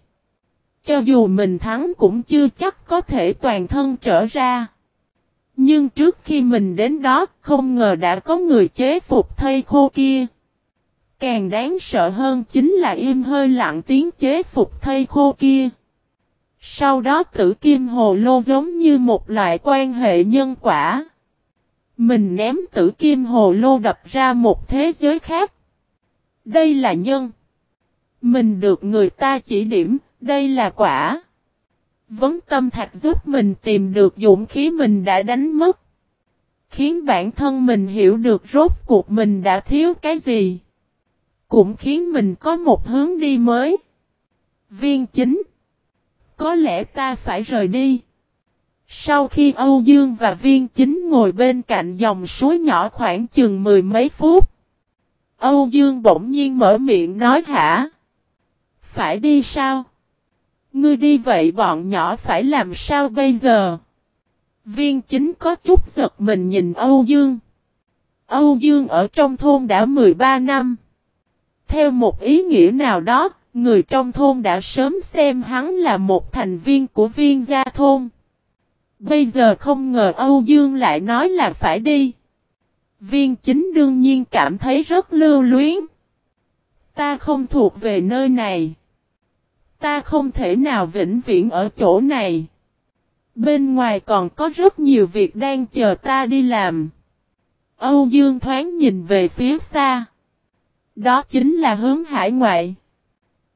Cho dù mình thắng cũng chưa chắc có thể toàn thân trở ra. Nhưng trước khi mình đến đó, không ngờ đã có người chế phục thây khô kia. Càng đáng sợ hơn chính là im hơi lặng tiếng chế phục thây khô kia. Sau đó tử kim hồ lô giống như một loại quan hệ nhân quả. Mình ném tử kim hồ lô đập ra một thế giới khác. Đây là nhân. Mình được người ta chỉ điểm, đây là quả. Vấn tâm thạch giúp mình tìm được dũng khí mình đã đánh mất. Khiến bản thân mình hiểu được rốt cuộc mình đã thiếu cái gì. Cũng khiến mình có một hướng đi mới. Viên chính. Có lẽ ta phải rời đi. Sau khi Âu Dương và Viên Chính ngồi bên cạnh dòng suối nhỏ khoảng chừng mười mấy phút. Âu Dương bỗng nhiên mở miệng nói hả? Phải đi sao? Ngươi đi vậy bọn nhỏ phải làm sao bây giờ? Viên chính có chút giật mình nhìn Âu Dương. Âu Dương ở trong thôn đã 13 năm. Theo một ý nghĩa nào đó, người trong thôn đã sớm xem hắn là một thành viên của viên gia thôn. Bây giờ không ngờ Âu Dương lại nói là phải đi. Viên chính đương nhiên cảm thấy rất lưu luyến. Ta không thuộc về nơi này. Ta không thể nào vĩnh viễn ở chỗ này. Bên ngoài còn có rất nhiều việc đang chờ ta đi làm. Âu Dương thoáng nhìn về phía xa. Đó chính là hướng hải ngoại.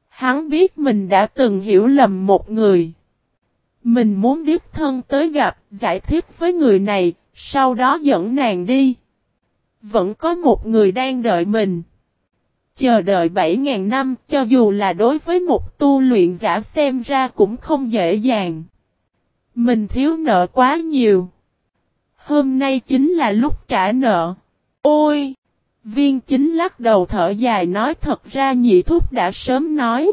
Hắn biết mình đã từng hiểu lầm một người. Mình muốn đích thân tới gặp, giải thích với người này, sau đó dẫn nàng đi. Vẫn có một người đang đợi mình. Chờ đợi 7.000 năm, cho dù là đối với một tu luyện giả xem ra cũng không dễ dàng. Mình thiếu nợ quá nhiều. Hôm nay chính là lúc trả nợ. Ôi! Viên chính lắc đầu thở dài nói thật ra nhị thúc đã sớm nói.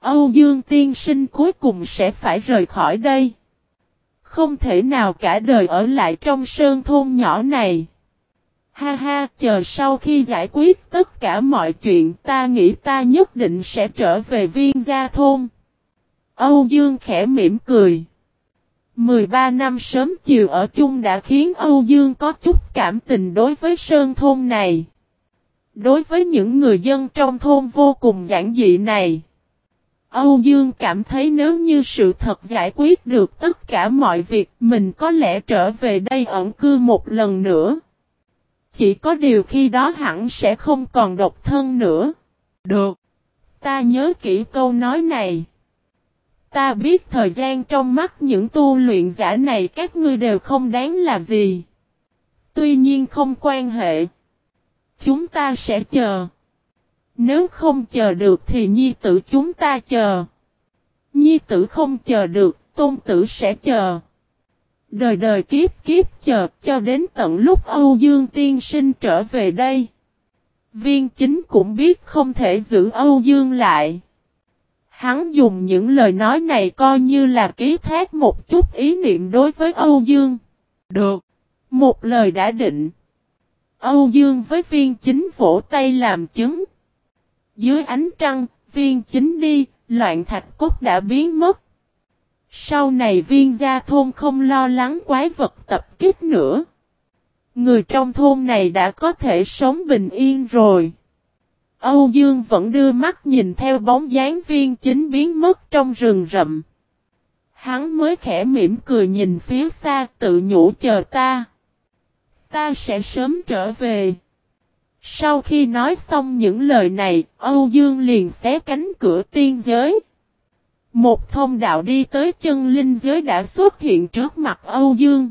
Âu Dương tiên sinh cuối cùng sẽ phải rời khỏi đây. Không thể nào cả đời ở lại trong sơn thôn nhỏ này. Ha ha, chờ sau khi giải quyết tất cả mọi chuyện ta nghĩ ta nhất định sẽ trở về viên gia thôn. Âu Dương khẽ mỉm cười. 13 năm sớm chiều ở chung đã khiến Âu Dương có chút cảm tình đối với sơn thôn này. Đối với những người dân trong thôn vô cùng giản dị này. Âu Dương cảm thấy nếu như sự thật giải quyết được tất cả mọi việc mình có lẽ trở về đây ẩn cư một lần nữa. Chỉ có điều khi đó hẳn sẽ không còn độc thân nữa. Được. Ta nhớ kỹ câu nói này. Ta biết thời gian trong mắt những tu luyện giả này các ngươi đều không đáng là gì. Tuy nhiên không quan hệ. Chúng ta sẽ chờ. Nếu không chờ được thì nhi tử chúng ta chờ. Nhi tử không chờ được, tôn tử sẽ chờ. Đời đời kiếp kiếp chờ cho đến tận lúc Âu Dương tiên sinh trở về đây. Viên chính cũng biết không thể giữ Âu Dương lại. Hắn dùng những lời nói này coi như là ký thác một chút ý niệm đối với Âu Dương. Được. Một lời đã định. Âu Dương với viên chính vỗ tay làm chứng. Dưới ánh trăng, viên chính đi, loạn thạch cốt đã biến mất. Sau này viên gia thôn không lo lắng quái vật tập kích nữa. Người trong thôn này đã có thể sống bình yên rồi. Âu Dương vẫn đưa mắt nhìn theo bóng dáng viên chính biến mất trong rừng rậm. Hắn mới khẽ mỉm cười nhìn phía xa tự nhủ chờ ta. Ta sẽ sớm trở về. Sau khi nói xong những lời này, Âu Dương liền xé cánh cửa tiên giới. Một thông đạo đi tới chân linh giới đã xuất hiện trước mặt Âu Dương.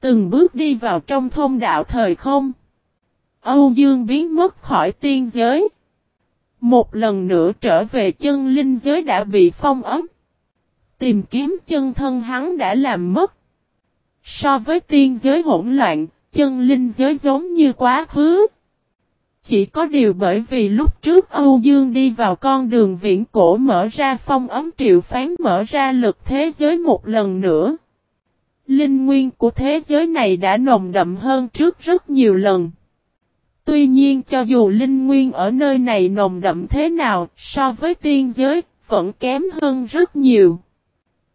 Từng bước đi vào trong thông đạo thời không. Âu Dương biến mất khỏi tiên giới. Một lần nữa trở về chân linh giới đã bị phong ấm. Tìm kiếm chân thân hắn đã làm mất. So với tiên giới hỗn loạn, chân linh giới giống như quá khứ. Chỉ có điều bởi vì lúc trước Âu Dương đi vào con đường viễn cổ mở ra phong ấm triệu phán mở ra lực thế giới một lần nữa. Linh nguyên của thế giới này đã nồng đậm hơn trước rất nhiều lần. Tuy nhiên cho dù linh nguyên ở nơi này nồng đậm thế nào so với tiên giới, vẫn kém hơn rất nhiều.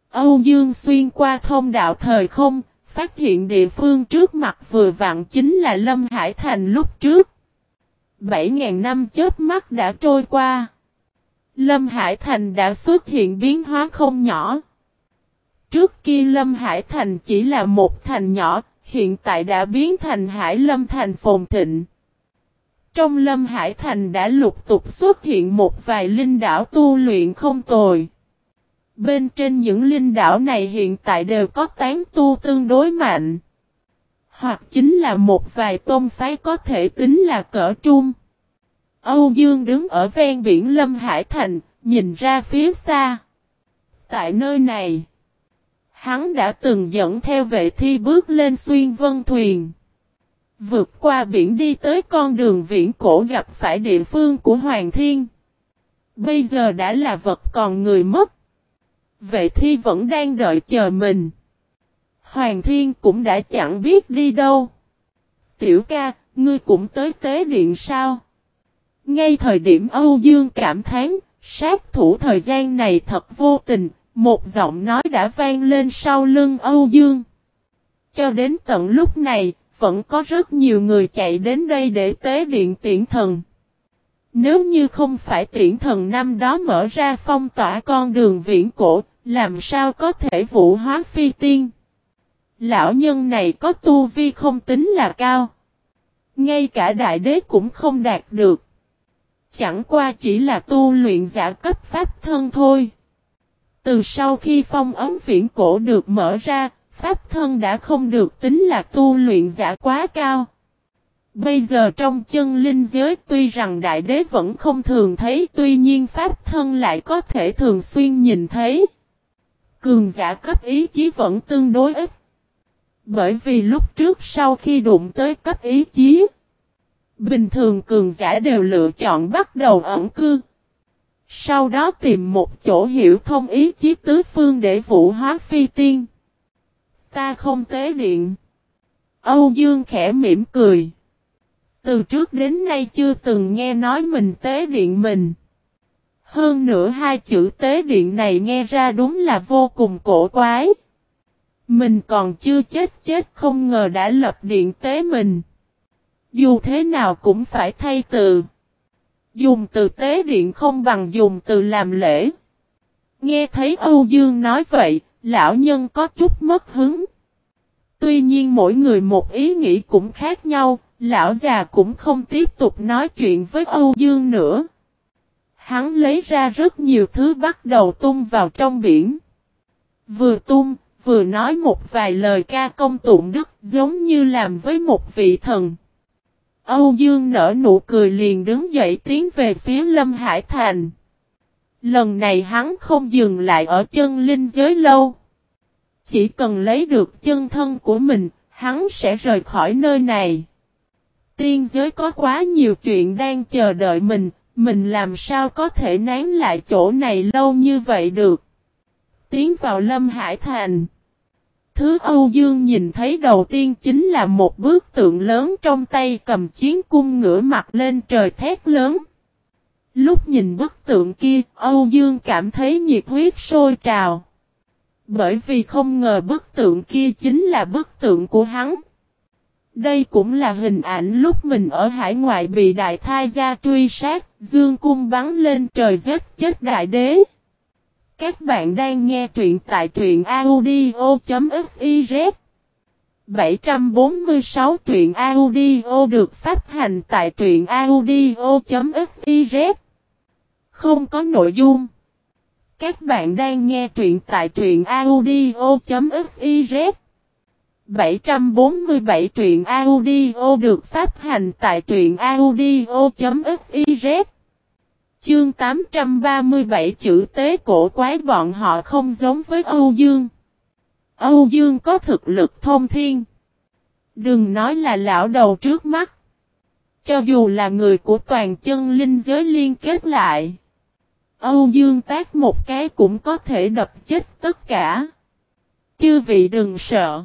Âu Dương xuyên qua thông đạo thời không, phát hiện địa phương trước mặt vừa vặn chính là Lâm Hải Thành lúc trước. 7.000 năm chết mắt đã trôi qua. Lâm Hải Thành đã xuất hiện biến hóa không nhỏ. Trước kia Lâm Hải Thành chỉ là một thành nhỏ, hiện tại đã biến thành Hải Lâm Thành phồn thịnh. Trong Lâm Hải Thành đã lục tục xuất hiện một vài linh đảo tu luyện không tồi. Bên trên những linh đảo này hiện tại đều có tán tu tương đối mạnh. Hoặc chính là một vài tôn phái có thể tính là cỡ trung. Âu Dương đứng ở ven biển Lâm Hải Thành, nhìn ra phía xa. Tại nơi này, hắn đã từng dẫn theo vệ thi bước lên xuyên vân thuyền. Vượt qua biển đi tới con đường viễn cổ gặp phải địa phương của Hoàng Thiên. Bây giờ đã là vật còn người mất. Vệ thi vẫn đang đợi chờ mình. Hoàng Thiên cũng đã chẳng biết đi đâu. Tiểu ca, ngươi cũng tới tế điện sao? Ngay thời điểm Âu Dương cảm thán, sát thủ thời gian này thật vô tình, một giọng nói đã vang lên sau lưng Âu Dương. Cho đến tận lúc này, vẫn có rất nhiều người chạy đến đây để tế điện tiễn thần. Nếu như không phải tiễn thần năm đó mở ra phong tỏa con đường viễn cổ, làm sao có thể vũ hóa phi tiên? Lão nhân này có tu vi không tính là cao. Ngay cả đại đế cũng không đạt được. Chẳng qua chỉ là tu luyện giả cấp pháp thân thôi. Từ sau khi phong ấm viễn cổ được mở ra, pháp thân đã không được tính là tu luyện giả quá cao. Bây giờ trong chân linh giới tuy rằng đại đế vẫn không thường thấy tuy nhiên pháp thân lại có thể thường xuyên nhìn thấy. Cường giả cấp ý chí vẫn tương đối ít. Bởi vì lúc trước sau khi đụng tới cấp ý chí, bình thường cường giả đều lựa chọn bắt đầu ẩn cư. Sau đó tìm một chỗ hiểu thông ý chí tứ phương để vũ hóa phi tiên. Ta không tế điện. Âu Dương khẽ mỉm cười. Từ trước đến nay chưa từng nghe nói mình tế điện mình. Hơn nữa hai chữ tế điện này nghe ra đúng là vô cùng cổ quái. Mình còn chưa chết chết không ngờ đã lập điện tế mình. Dù thế nào cũng phải thay từ. Dùng từ tế điện không bằng dùng từ làm lễ. Nghe thấy Âu Dương nói vậy, lão nhân có chút mất hứng. Tuy nhiên mỗi người một ý nghĩ cũng khác nhau, lão già cũng không tiếp tục nói chuyện với Âu Dương nữa. Hắn lấy ra rất nhiều thứ bắt đầu tung vào trong biển. Vừa tung, vừa nói một vài lời ca công tụng đức giống như làm với một vị thần. Âu Dương nở nụ cười liền đứng dậy tiến về phía Lâm Hải Thành. Lần này hắn không dừng lại ở chân linh giới lâu. Chỉ cần lấy được chân thân của mình, hắn sẽ rời khỏi nơi này. Tiên giới có quá nhiều chuyện đang chờ đợi mình, mình làm sao có thể nán lại chỗ này lâu như vậy được. Tiến vào Lâm Hải Thành. Thứ Âu Dương nhìn thấy đầu tiên chính là một bức tượng lớn trong tay cầm chiến cung ngửa mặt lên trời thét lớn. Lúc nhìn bức tượng kia, Âu Dương cảm thấy nhiệt huyết sôi trào. Bởi vì không ngờ bức tượng kia chính là bức tượng của hắn. Đây cũng là hình ảnh lúc mình ở hải ngoại bị đại thai gia truy sát, dương cung bắn lên trời giết chết đại đế. Các bạn đang nghe truyện tại truyện audio.fiz 746 truyện audio được phát hành tại truyện audio.fiz Không có nội dung. Các bạn đang nghe truyện tại truyện audio.fiz 747 truyện audio được phát hành tại truyện audio.fiz Chương 837 chữ tế cổ quái bọn họ không giống với Âu Dương. Âu Dương có thực lực thông thiên. Đừng nói là lão đầu trước mắt. Cho dù là người của toàn chân linh giới liên kết lại. Âu Dương tác một cái cũng có thể đập chết tất cả. Chư vị đừng sợ.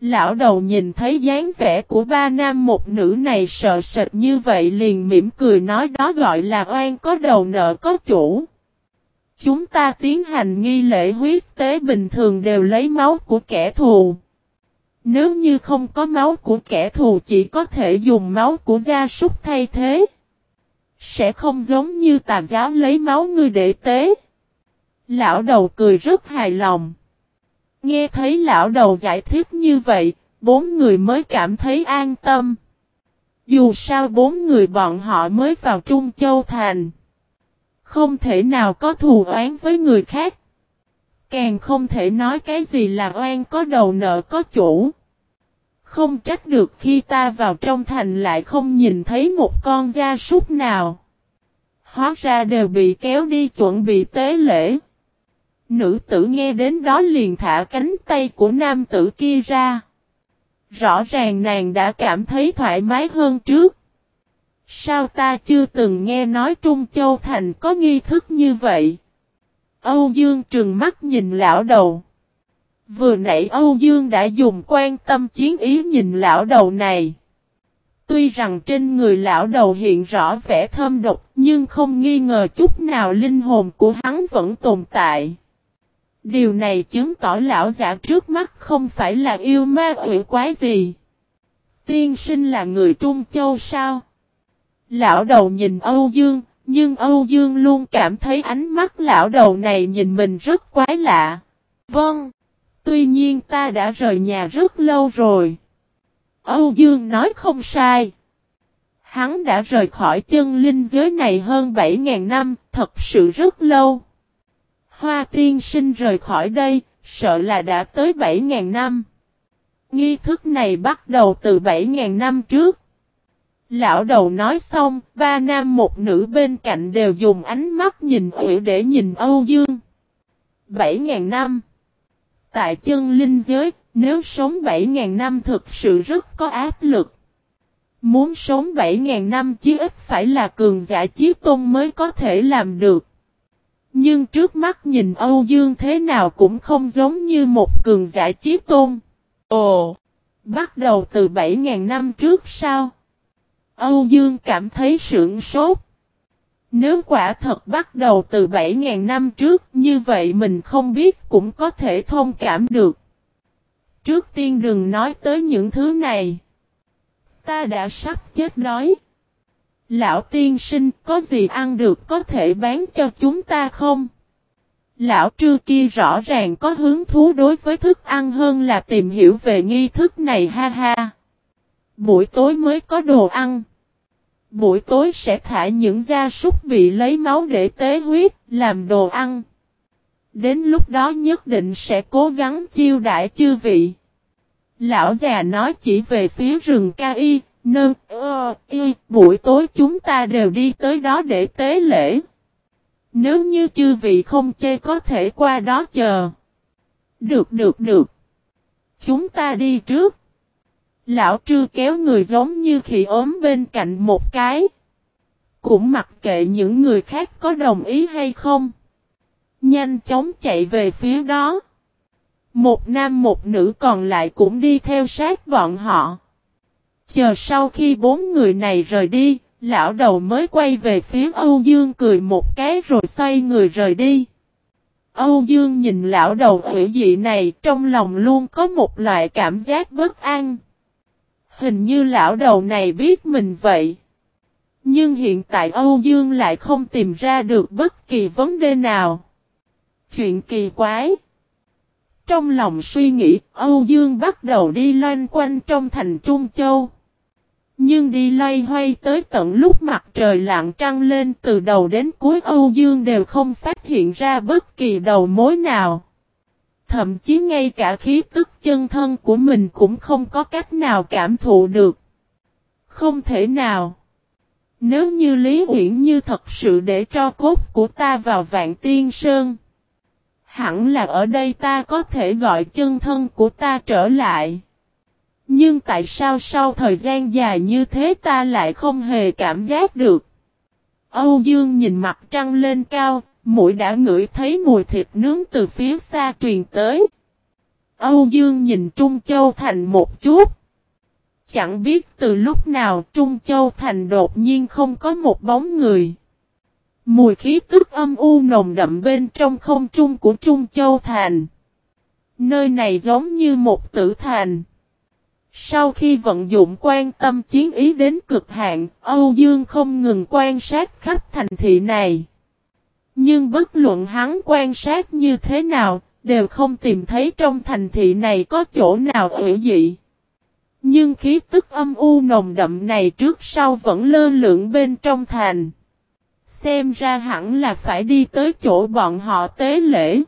Lão đầu nhìn thấy dáng vẻ của ba nam một nữ này sợ sệt như vậy liền mỉm cười nói đó gọi là oan có đầu nợ có chủ. Chúng ta tiến hành nghi lễ huyết tế bình thường đều lấy máu của kẻ thù. Nếu như không có máu của kẻ thù chỉ có thể dùng máu của gia súc thay thế. Sẽ không giống như tà giáo lấy máu người để tế. Lão đầu cười rất hài lòng. Nghe thấy lão đầu giải thích như vậy, bốn người mới cảm thấy an tâm. Dù sao bốn người bọn họ mới vào Trung Châu Thành. Không thể nào có thù oán với người khác. Càng không thể nói cái gì là oan có đầu nợ có chủ. Không trách được khi ta vào trong thành lại không nhìn thấy một con gia súc nào. Hóa ra đều bị kéo đi chuẩn bị tế lễ. Nữ tử nghe đến đó liền thả cánh tay của nam tử kia ra. Rõ ràng nàng đã cảm thấy thoải mái hơn trước. Sao ta chưa từng nghe nói Trung Châu Thành có nghi thức như vậy? Âu Dương trừng mắt nhìn lão đầu. Vừa nãy Âu Dương đã dùng quan tâm chiến ý nhìn lão đầu này. Tuy rằng trên người lão đầu hiện rõ vẻ thơm độc, nhưng không nghi ngờ chút nào linh hồn của hắn vẫn tồn tại. Điều này chứng tỏ lão giả trước mắt không phải là yêu ma quỷ quái gì. Tiên sinh là người Trung Châu sao? Lão đầu nhìn Âu Dương, nhưng Âu Dương luôn cảm thấy ánh mắt lão đầu này nhìn mình rất quái lạ. Vâng, tuy nhiên ta đã rời nhà rất lâu rồi. Âu Dương nói không sai. Hắn đã rời khỏi chân linh giới này hơn 7.000 năm, thật sự rất lâu. Hoa tiên sinh rời khỏi đây, sợ là đã tới 7.000 năm. Nghi thức này bắt đầu từ 7.000 năm trước. Lão đầu nói xong, ba nam một nữ bên cạnh đều dùng ánh mắt nhìn ủy để nhìn Âu Dương. 7.000 năm Tại chân linh giới, nếu sống 7.000 năm thực sự rất có áp lực. Muốn sống 7.000 năm chứ ít phải là cường giả chiếc tôn mới có thể làm được. Nhưng trước mắt nhìn Âu Dương thế nào cũng không giống như một cường giả chí tôn. Ồ! Bắt đầu từ 7.000 năm trước sao? Âu Dương cảm thấy sưởng sốt. Nếu quả thật bắt đầu từ 7.000 năm trước, như vậy mình không biết cũng có thể thông cảm được. Trước tiên đừng nói tới những thứ này. Ta đã sắp chết đói. Lão tiên sinh có gì ăn được có thể bán cho chúng ta không? Lão trư kia rõ ràng có hứng thú đối với thức ăn hơn là tìm hiểu về nghi thức này ha ha. Buổi tối mới có đồ ăn. Buổi tối sẽ thả những gia súc bị lấy máu để tế huyết, làm đồ ăn. Đến lúc đó nhất định sẽ cố gắng chiêu đãi chư vị. Lão già nói chỉ về phía rừng ca y, nơ, ơ, y, buổi tối chúng ta đều đi tới đó để tế lễ. Nếu như chư vị không chê có thể qua đó chờ. Được được được. Chúng ta đi trước. Lão trư kéo người giống như khi ốm bên cạnh một cái. Cũng mặc kệ những người khác có đồng ý hay không. Nhanh chóng chạy về phía đó. Một nam một nữ còn lại cũng đi theo sát bọn họ. Chờ sau khi bốn người này rời đi, lão đầu mới quay về phía Âu Dương cười một cái rồi xoay người rời đi. Âu Dương nhìn lão đầu ủy dị này trong lòng luôn có một loại cảm giác bất an. Hình như lão đầu này biết mình vậy. Nhưng hiện tại Âu Dương lại không tìm ra được bất kỳ vấn đề nào. Chuyện kỳ quái. Trong lòng suy nghĩ, Âu Dương bắt đầu đi loanh quanh trong thành Trung Châu. Nhưng đi loay hoay tới tận lúc mặt trời lạng trăng lên từ đầu đến cuối Âu Dương đều không phát hiện ra bất kỳ đầu mối nào. Thậm chí ngay cả khí tức chân thân của mình cũng không có cách nào cảm thụ được. Không thể nào. Nếu như Lý Uyển Như thật sự để cho cốt của ta vào vạn tiên sơn. Hẳn là ở đây ta có thể gọi chân thân của ta trở lại. Nhưng tại sao sau thời gian dài như thế ta lại không hề cảm giác được? Âu Dương nhìn mặt trăng lên cao, mũi đã ngửi thấy mùi thịt nướng từ phía xa truyền tới. Âu Dương nhìn Trung Châu Thành một chút. Chẳng biết từ lúc nào Trung Châu Thành đột nhiên không có một bóng người. Mùi khí tức âm u nồng đậm bên trong không trung của Trung Châu Thành. Nơi này giống như một tử thành. Sau khi vận dụng quan tâm chiến ý đến cực hạn, Âu Dương không ngừng quan sát khắp thành thị này. Nhưng bất luận hắn quan sát như thế nào, đều không tìm thấy trong thành thị này có chỗ nào ủy dị. Nhưng khí tức âm u nồng đậm này trước sau vẫn lơ lửng bên trong thành. Xem ra hẳn là phải đi tới chỗ bọn họ tế lễ.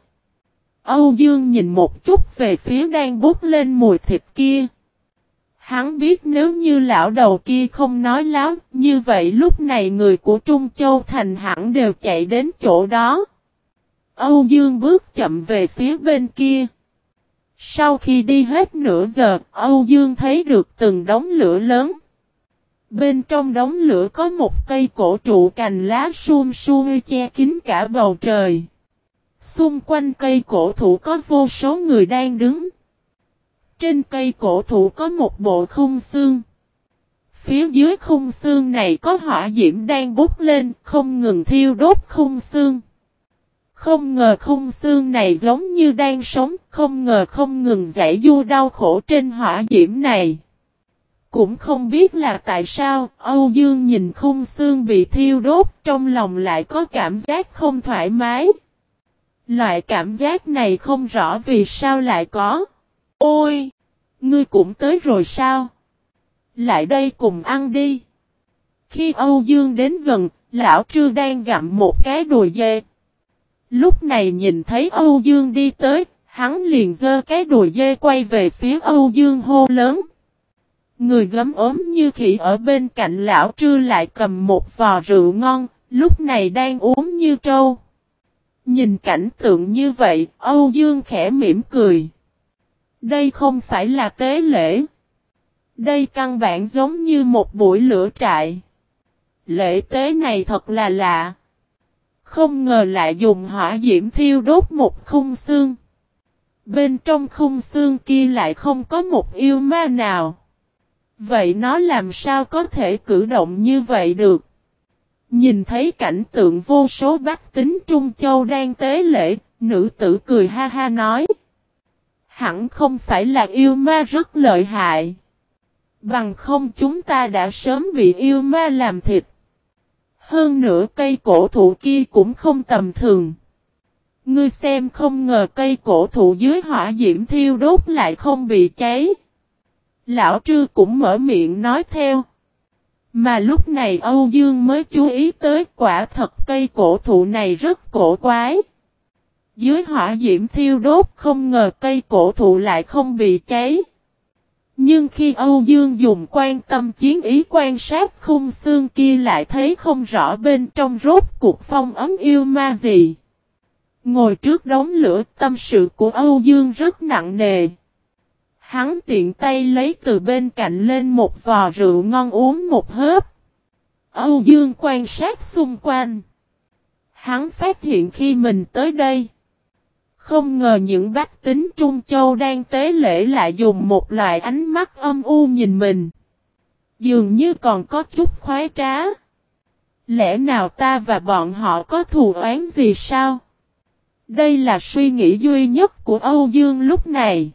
Âu Dương nhìn một chút về phía đang bút lên mùi thịt kia. Hắn biết nếu như lão đầu kia không nói láo, như vậy lúc này người của Trung Châu Thành hẳn đều chạy đến chỗ đó. Âu Dương bước chậm về phía bên kia. Sau khi đi hết nửa giờ, Âu Dương thấy được từng đống lửa lớn. Bên trong đống lửa có một cây cổ trụ cành lá sum sum che kín cả bầu trời. Xung quanh cây cổ thụ có vô số người đang đứng. Trên cây cổ thụ có một bộ khung xương. Phía dưới khung xương này có hỏa diễm đang bốc lên, không ngừng thiêu đốt khung xương. Không ngờ khung xương này giống như đang sống, không ngờ không ngừng giải du đau khổ trên hỏa diễm này. Cũng không biết là tại sao, Âu Dương nhìn khung xương bị thiêu đốt, trong lòng lại có cảm giác không thoải mái. Loại cảm giác này không rõ vì sao lại có. Ôi! Ngươi cũng tới rồi sao? Lại đây cùng ăn đi. Khi Âu Dương đến gần, lão trư đang gặm một cái đùi dê. Lúc này nhìn thấy Âu Dương đi tới, hắn liền dơ cái đùi dê quay về phía Âu Dương hô lớn. Người gấm ốm như khỉ ở bên cạnh lão trư lại cầm một vò rượu ngon, lúc này đang uống như trâu. Nhìn cảnh tượng như vậy, Âu Dương khẽ mỉm cười. Đây không phải là tế lễ. Đây căn bản giống như một buổi lửa trại. Lễ tế này thật là lạ. Không ngờ lại dùng hỏa diễm thiêu đốt một khung xương. Bên trong khung xương kia lại không có một yêu ma nào. Vậy nó làm sao có thể cử động như vậy được? Nhìn thấy cảnh tượng vô số bác tính Trung Châu đang tế lễ, nữ tử cười ha ha nói. Hẳn không phải là yêu ma rất lợi hại. Bằng không chúng ta đã sớm bị yêu ma làm thịt. Hơn nữa cây cổ thụ kia cũng không tầm thường. Ngươi xem không ngờ cây cổ thụ dưới hỏa diễm thiêu đốt lại không bị cháy. Lão trư cũng mở miệng nói theo. Mà lúc này Âu Dương mới chú ý tới quả thật cây cổ thụ này rất cổ quái. Dưới hỏa diễm thiêu đốt không ngờ cây cổ thụ lại không bị cháy. Nhưng khi Âu Dương dùng quan tâm chiến ý quan sát khung xương kia lại thấy không rõ bên trong rốt cuộc phong ấm yêu ma gì. Ngồi trước đống lửa, tâm sự của Âu Dương rất nặng nề. Hắn tiện tay lấy từ bên cạnh lên một vò rượu ngon uống một hớp. Âu Dương quan sát xung quanh. Hắn phát hiện khi mình tới đây. Không ngờ những bách tính Trung Châu đang tế lễ lại dùng một loại ánh mắt âm u nhìn mình. Dường như còn có chút khoái trá. Lẽ nào ta và bọn họ có thù oán gì sao? Đây là suy nghĩ duy nhất của Âu Dương lúc này.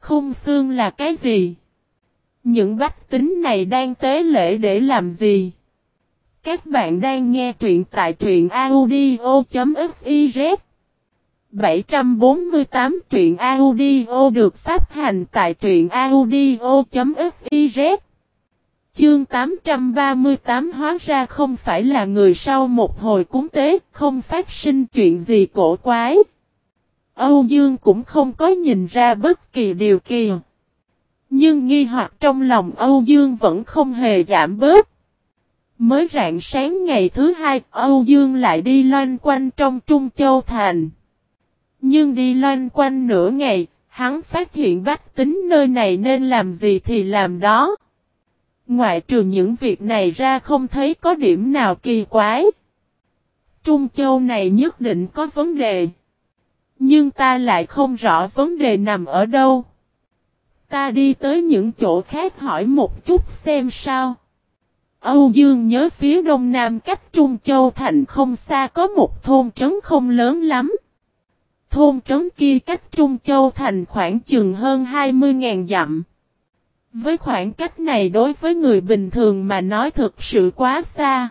Khung xương là cái gì? Những bách tính này đang tế lễ để làm gì? Các bạn đang nghe truyện tại truyện audio.fif 748 truyện audio được phát hành tại truyện audio.fiz Chương 838 hóa ra không phải là người sau một hồi cúng tế, không phát sinh chuyện gì cổ quái. Âu Dương cũng không có nhìn ra bất kỳ điều kỳ. Nhưng nghi hoặc trong lòng Âu Dương vẫn không hề giảm bớt. Mới rạng sáng ngày thứ hai, Âu Dương lại đi loanh quanh trong Trung Châu Thành. Nhưng đi loanh quanh nửa ngày, hắn phát hiện bách tính nơi này nên làm gì thì làm đó. Ngoại trừ những việc này ra không thấy có điểm nào kỳ quái. Trung Châu này nhất định có vấn đề. Nhưng ta lại không rõ vấn đề nằm ở đâu. Ta đi tới những chỗ khác hỏi một chút xem sao. Âu Dương nhớ phía đông nam cách Trung Châu Thành không xa có một thôn trấn không lớn lắm. Thôn trấn kia cách Trung Châu Thành khoảng chừng hơn 20.000 dặm. Với khoảng cách này đối với người bình thường mà nói thực sự quá xa.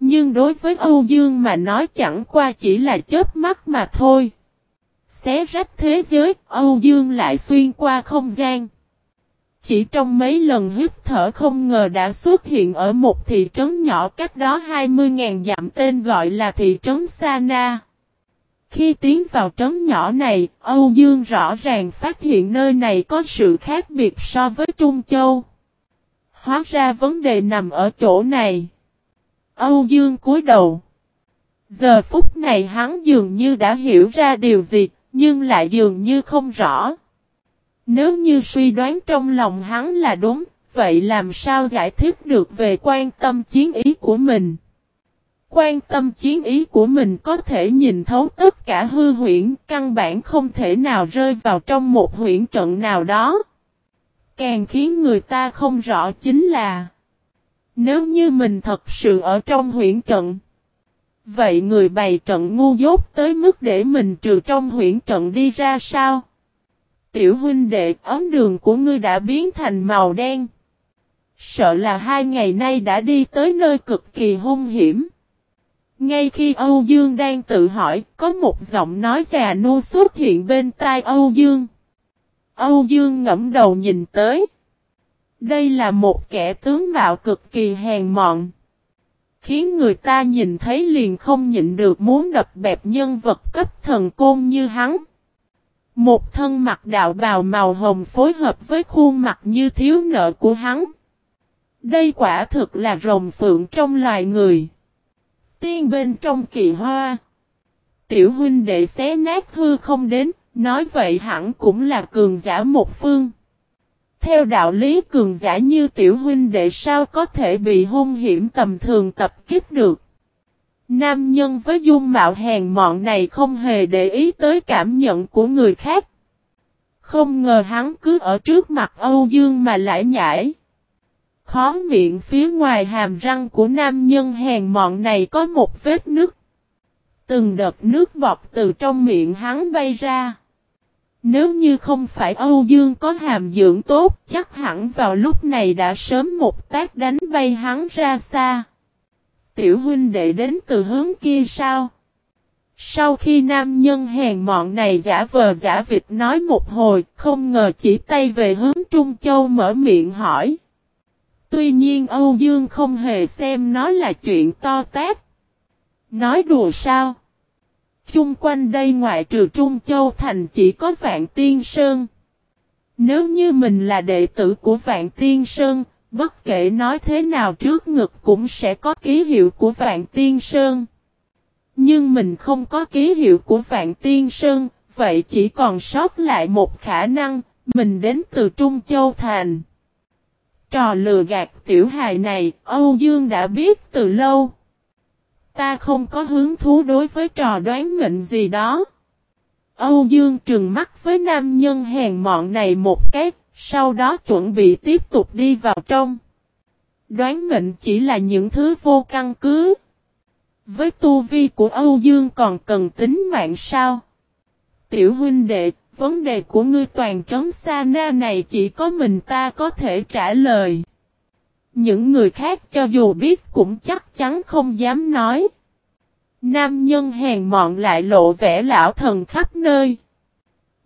Nhưng đối với Âu Dương mà nói chẳng qua chỉ là chớp mắt mà thôi. Xé rách thế giới, Âu Dương lại xuyên qua không gian. chỉ trong mấy lần hít thở không ngờ đã xuất hiện ở một thị trấn nhỏ cách đó 20.000 dặm tên gọi là thị trấn Sana. Khi tiến vào trấn nhỏ này, Âu Dương rõ ràng phát hiện nơi này có sự khác biệt so với Trung Châu. Hóa ra vấn đề nằm ở chỗ này. Âu Dương cúi đầu. Giờ phút này hắn dường như đã hiểu ra điều gì, nhưng lại dường như không rõ. Nếu như suy đoán trong lòng hắn là đúng, vậy làm sao giải thích được về quan tâm chiến ý của mình? Quan tâm chiến ý của mình có thể nhìn thấu tất cả hư huyễn, căn bản không thể nào rơi vào trong một huyễn trận nào đó. Càng khiến người ta không rõ chính là Nếu như mình thật sự ở trong huyễn trận Vậy người bày trận ngu dốt tới mức để mình trừ trong huyễn trận đi ra sao? Tiểu huynh đệ ấm đường của ngươi đã biến thành màu đen. Sợ là hai ngày nay đã đi tới nơi cực kỳ hung hiểm. Ngay khi Âu Dương đang tự hỏi, có một giọng nói già nô xuất hiện bên tai Âu Dương. Âu Dương ngẫm đầu nhìn tới. Đây là một kẻ tướng mạo cực kỳ hèn mọn. Khiến người ta nhìn thấy liền không nhịn được muốn đập bẹp nhân vật cấp thần côn như hắn. Một thân mặt đạo bào màu hồng phối hợp với khuôn mặt như thiếu nợ của hắn. Đây quả thực là rồng phượng trong loài người. Tiên bên trong kỳ hoa. Tiểu huynh đệ xé nát hư không đến, nói vậy hẳn cũng là cường giả một phương. Theo đạo lý cường giả như tiểu huynh đệ sao có thể bị hung hiểm tầm thường tập kích được. Nam nhân với dung mạo hèn mọn này không hề để ý tới cảm nhận của người khác. Không ngờ hắn cứ ở trước mặt Âu Dương mà lại nhảy. Khó miệng phía ngoài hàm răng của nam nhân hèn mọn này có một vết nứt. Từng đợt nước bọt từ trong miệng hắn bay ra. Nếu như không phải Âu Dương có hàm dưỡng tốt, chắc hẳn vào lúc này đã sớm một tác đánh bay hắn ra xa. Tiểu huynh đệ đến từ hướng kia sao? Sau khi nam nhân hèn mọn này giả vờ giả vịt nói một hồi, không ngờ chỉ tay về hướng Trung Châu mở miệng hỏi. Tuy nhiên Âu Dương không hề xem nó là chuyện to tát. Nói đùa sao? Chung quanh đây ngoại trừ Trung Châu Thành chỉ có Vạn Tiên Sơn. Nếu như mình là đệ tử của Vạn Tiên Sơn, bất kể nói thế nào trước ngực cũng sẽ có ký hiệu của Vạn Tiên Sơn. Nhưng mình không có ký hiệu của Vạn Tiên Sơn, vậy chỉ còn sót lại một khả năng, mình đến từ Trung Châu Thành. Trò lừa gạt tiểu hài này, Âu Dương đã biết từ lâu. Ta không có hứng thú đối với trò đoán mệnh gì đó. Âu Dương trừng mắt với nam nhân hèn mọn này một cái, sau đó chuẩn bị tiếp tục đi vào trong. Đoán mệnh chỉ là những thứ vô căn cứ. Với tu vi của Âu Dương còn cần tính mạng sao? Tiểu huynh đệ, vấn đề của ngươi toàn trấn xa na này chỉ có mình ta có thể trả lời. Những người khác cho dù biết cũng chắc chắn không dám nói. Nam nhân hèn mọn lại lộ vẻ lão thần khắp nơi.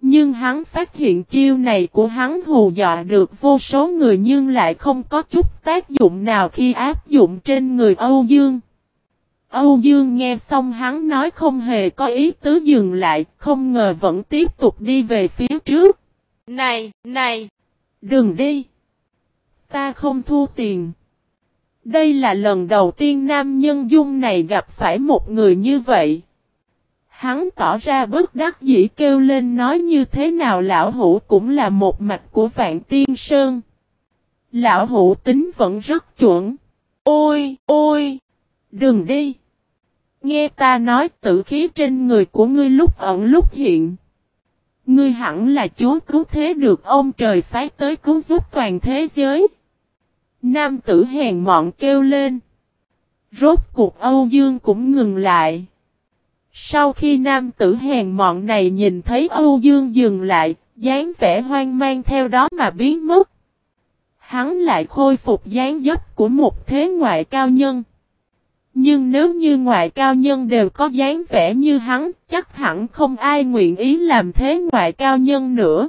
Nhưng hắn phát hiện chiêu này của hắn hù dọa được vô số người nhưng lại không có chút tác dụng nào khi áp dụng trên người Âu Dương. Âu Dương nghe xong hắn nói không hề có ý tứ dừng lại, không ngờ vẫn tiếp tục đi về phía trước. Này, này, đừng đi. Ta không thu tiền. Đây là lần đầu tiên nam nhân dung này gặp phải một người như vậy. Hắn tỏ ra bất đắc dĩ kêu lên nói như thế nào lão hủ cũng là một mạch của vạn tiên sơn. Lão hủ tính vẫn rất chuẩn. Ôi, ôi, đừng đi. Nghe ta nói tử khí trên người của ngươi lúc ẩn lúc hiện. Ngươi hẳn là chúa cứu thế được ông trời phái tới cứu giúp toàn thế giới. Nam tử hèn mọn kêu lên. Rốt cuộc Âu Dương cũng ngừng lại. Sau khi nam tử hèn mọn này nhìn thấy Âu Dương dừng lại, dáng vẻ hoang mang theo đó mà biến mất. Hắn lại khôi phục dáng dấp của một thế ngoại cao nhân. Nhưng nếu như ngoại cao nhân đều có dáng vẻ như hắn, chắc hẳn không ai nguyện ý làm thế ngoại cao nhân nữa.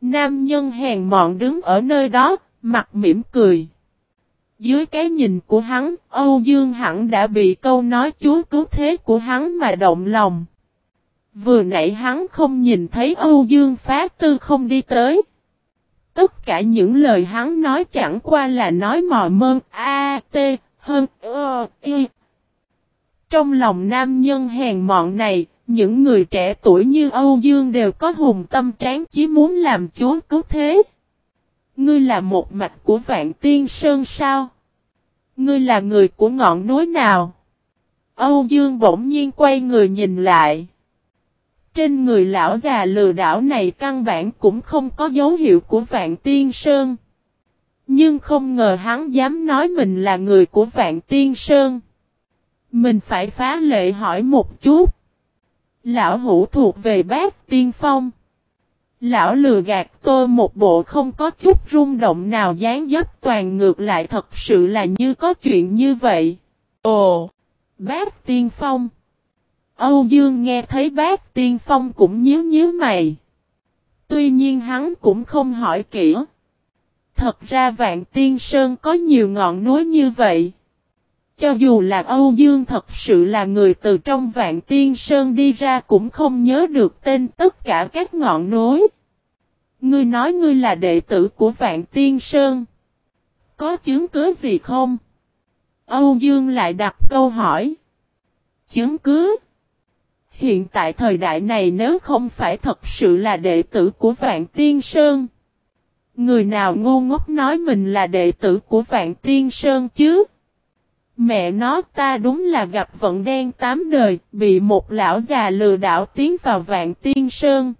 Nam nhân hèn mọn đứng ở nơi đó, mặt mỉm cười. Dưới cái nhìn của hắn, Âu Dương hẳn đã bị câu nói chúa cứu thế của hắn mà động lòng. Vừa nãy hắn không nhìn thấy Âu Dương phá tư không đi tới. Tất cả những lời hắn nói chẳng qua là nói mò mơn a t hơn ơ y. Trong lòng nam nhân hèn mọn này, những người trẻ tuổi như Âu Dương đều có hùng tâm tráng chí muốn làm chúa cứu thế. Ngươi là một mạch của vạn tiên sơn sao? Ngươi là người của ngọn núi nào? Âu Dương bỗng nhiên quay người nhìn lại. Trên người lão già lừa đảo này căn bản cũng không có dấu hiệu của Vạn Tiên Sơn. Nhưng không ngờ hắn dám nói mình là người của Vạn Tiên Sơn. Mình phải phá lệ hỏi một chút. Lão hủ thuộc về bác tiên phong. Lão lừa gạt tôi một bộ không có chút rung động nào dáng dấp toàn ngược lại thật sự là như có chuyện như vậy. Ồ! Bác tiên phong! Âu Dương nghe thấy bác tiên phong cũng nhíu nhíu mày. Tuy nhiên hắn cũng không hỏi kỹ. Thật ra Vạn Tiên Sơn có nhiều ngọn núi như vậy. Cho dù là Âu Dương thật sự là người từ trong Vạn Tiên Sơn đi ra cũng không nhớ được tên tất cả các ngọn núi. Ngươi nói ngươi là đệ tử của Vạn Tiên Sơn. Có chứng cứ gì không? Âu Dương lại đặt câu hỏi. Chứng cứ? Hiện tại thời đại này nếu không phải thật sự là đệ tử của Vạn Tiên Sơn. Người nào ngu ngốc nói mình là đệ tử của Vạn Tiên Sơn chứ? Mẹ nó ta đúng là gặp vận đen tám đời, bị một lão già lừa đảo tiến vào Vạn Tiên Sơn.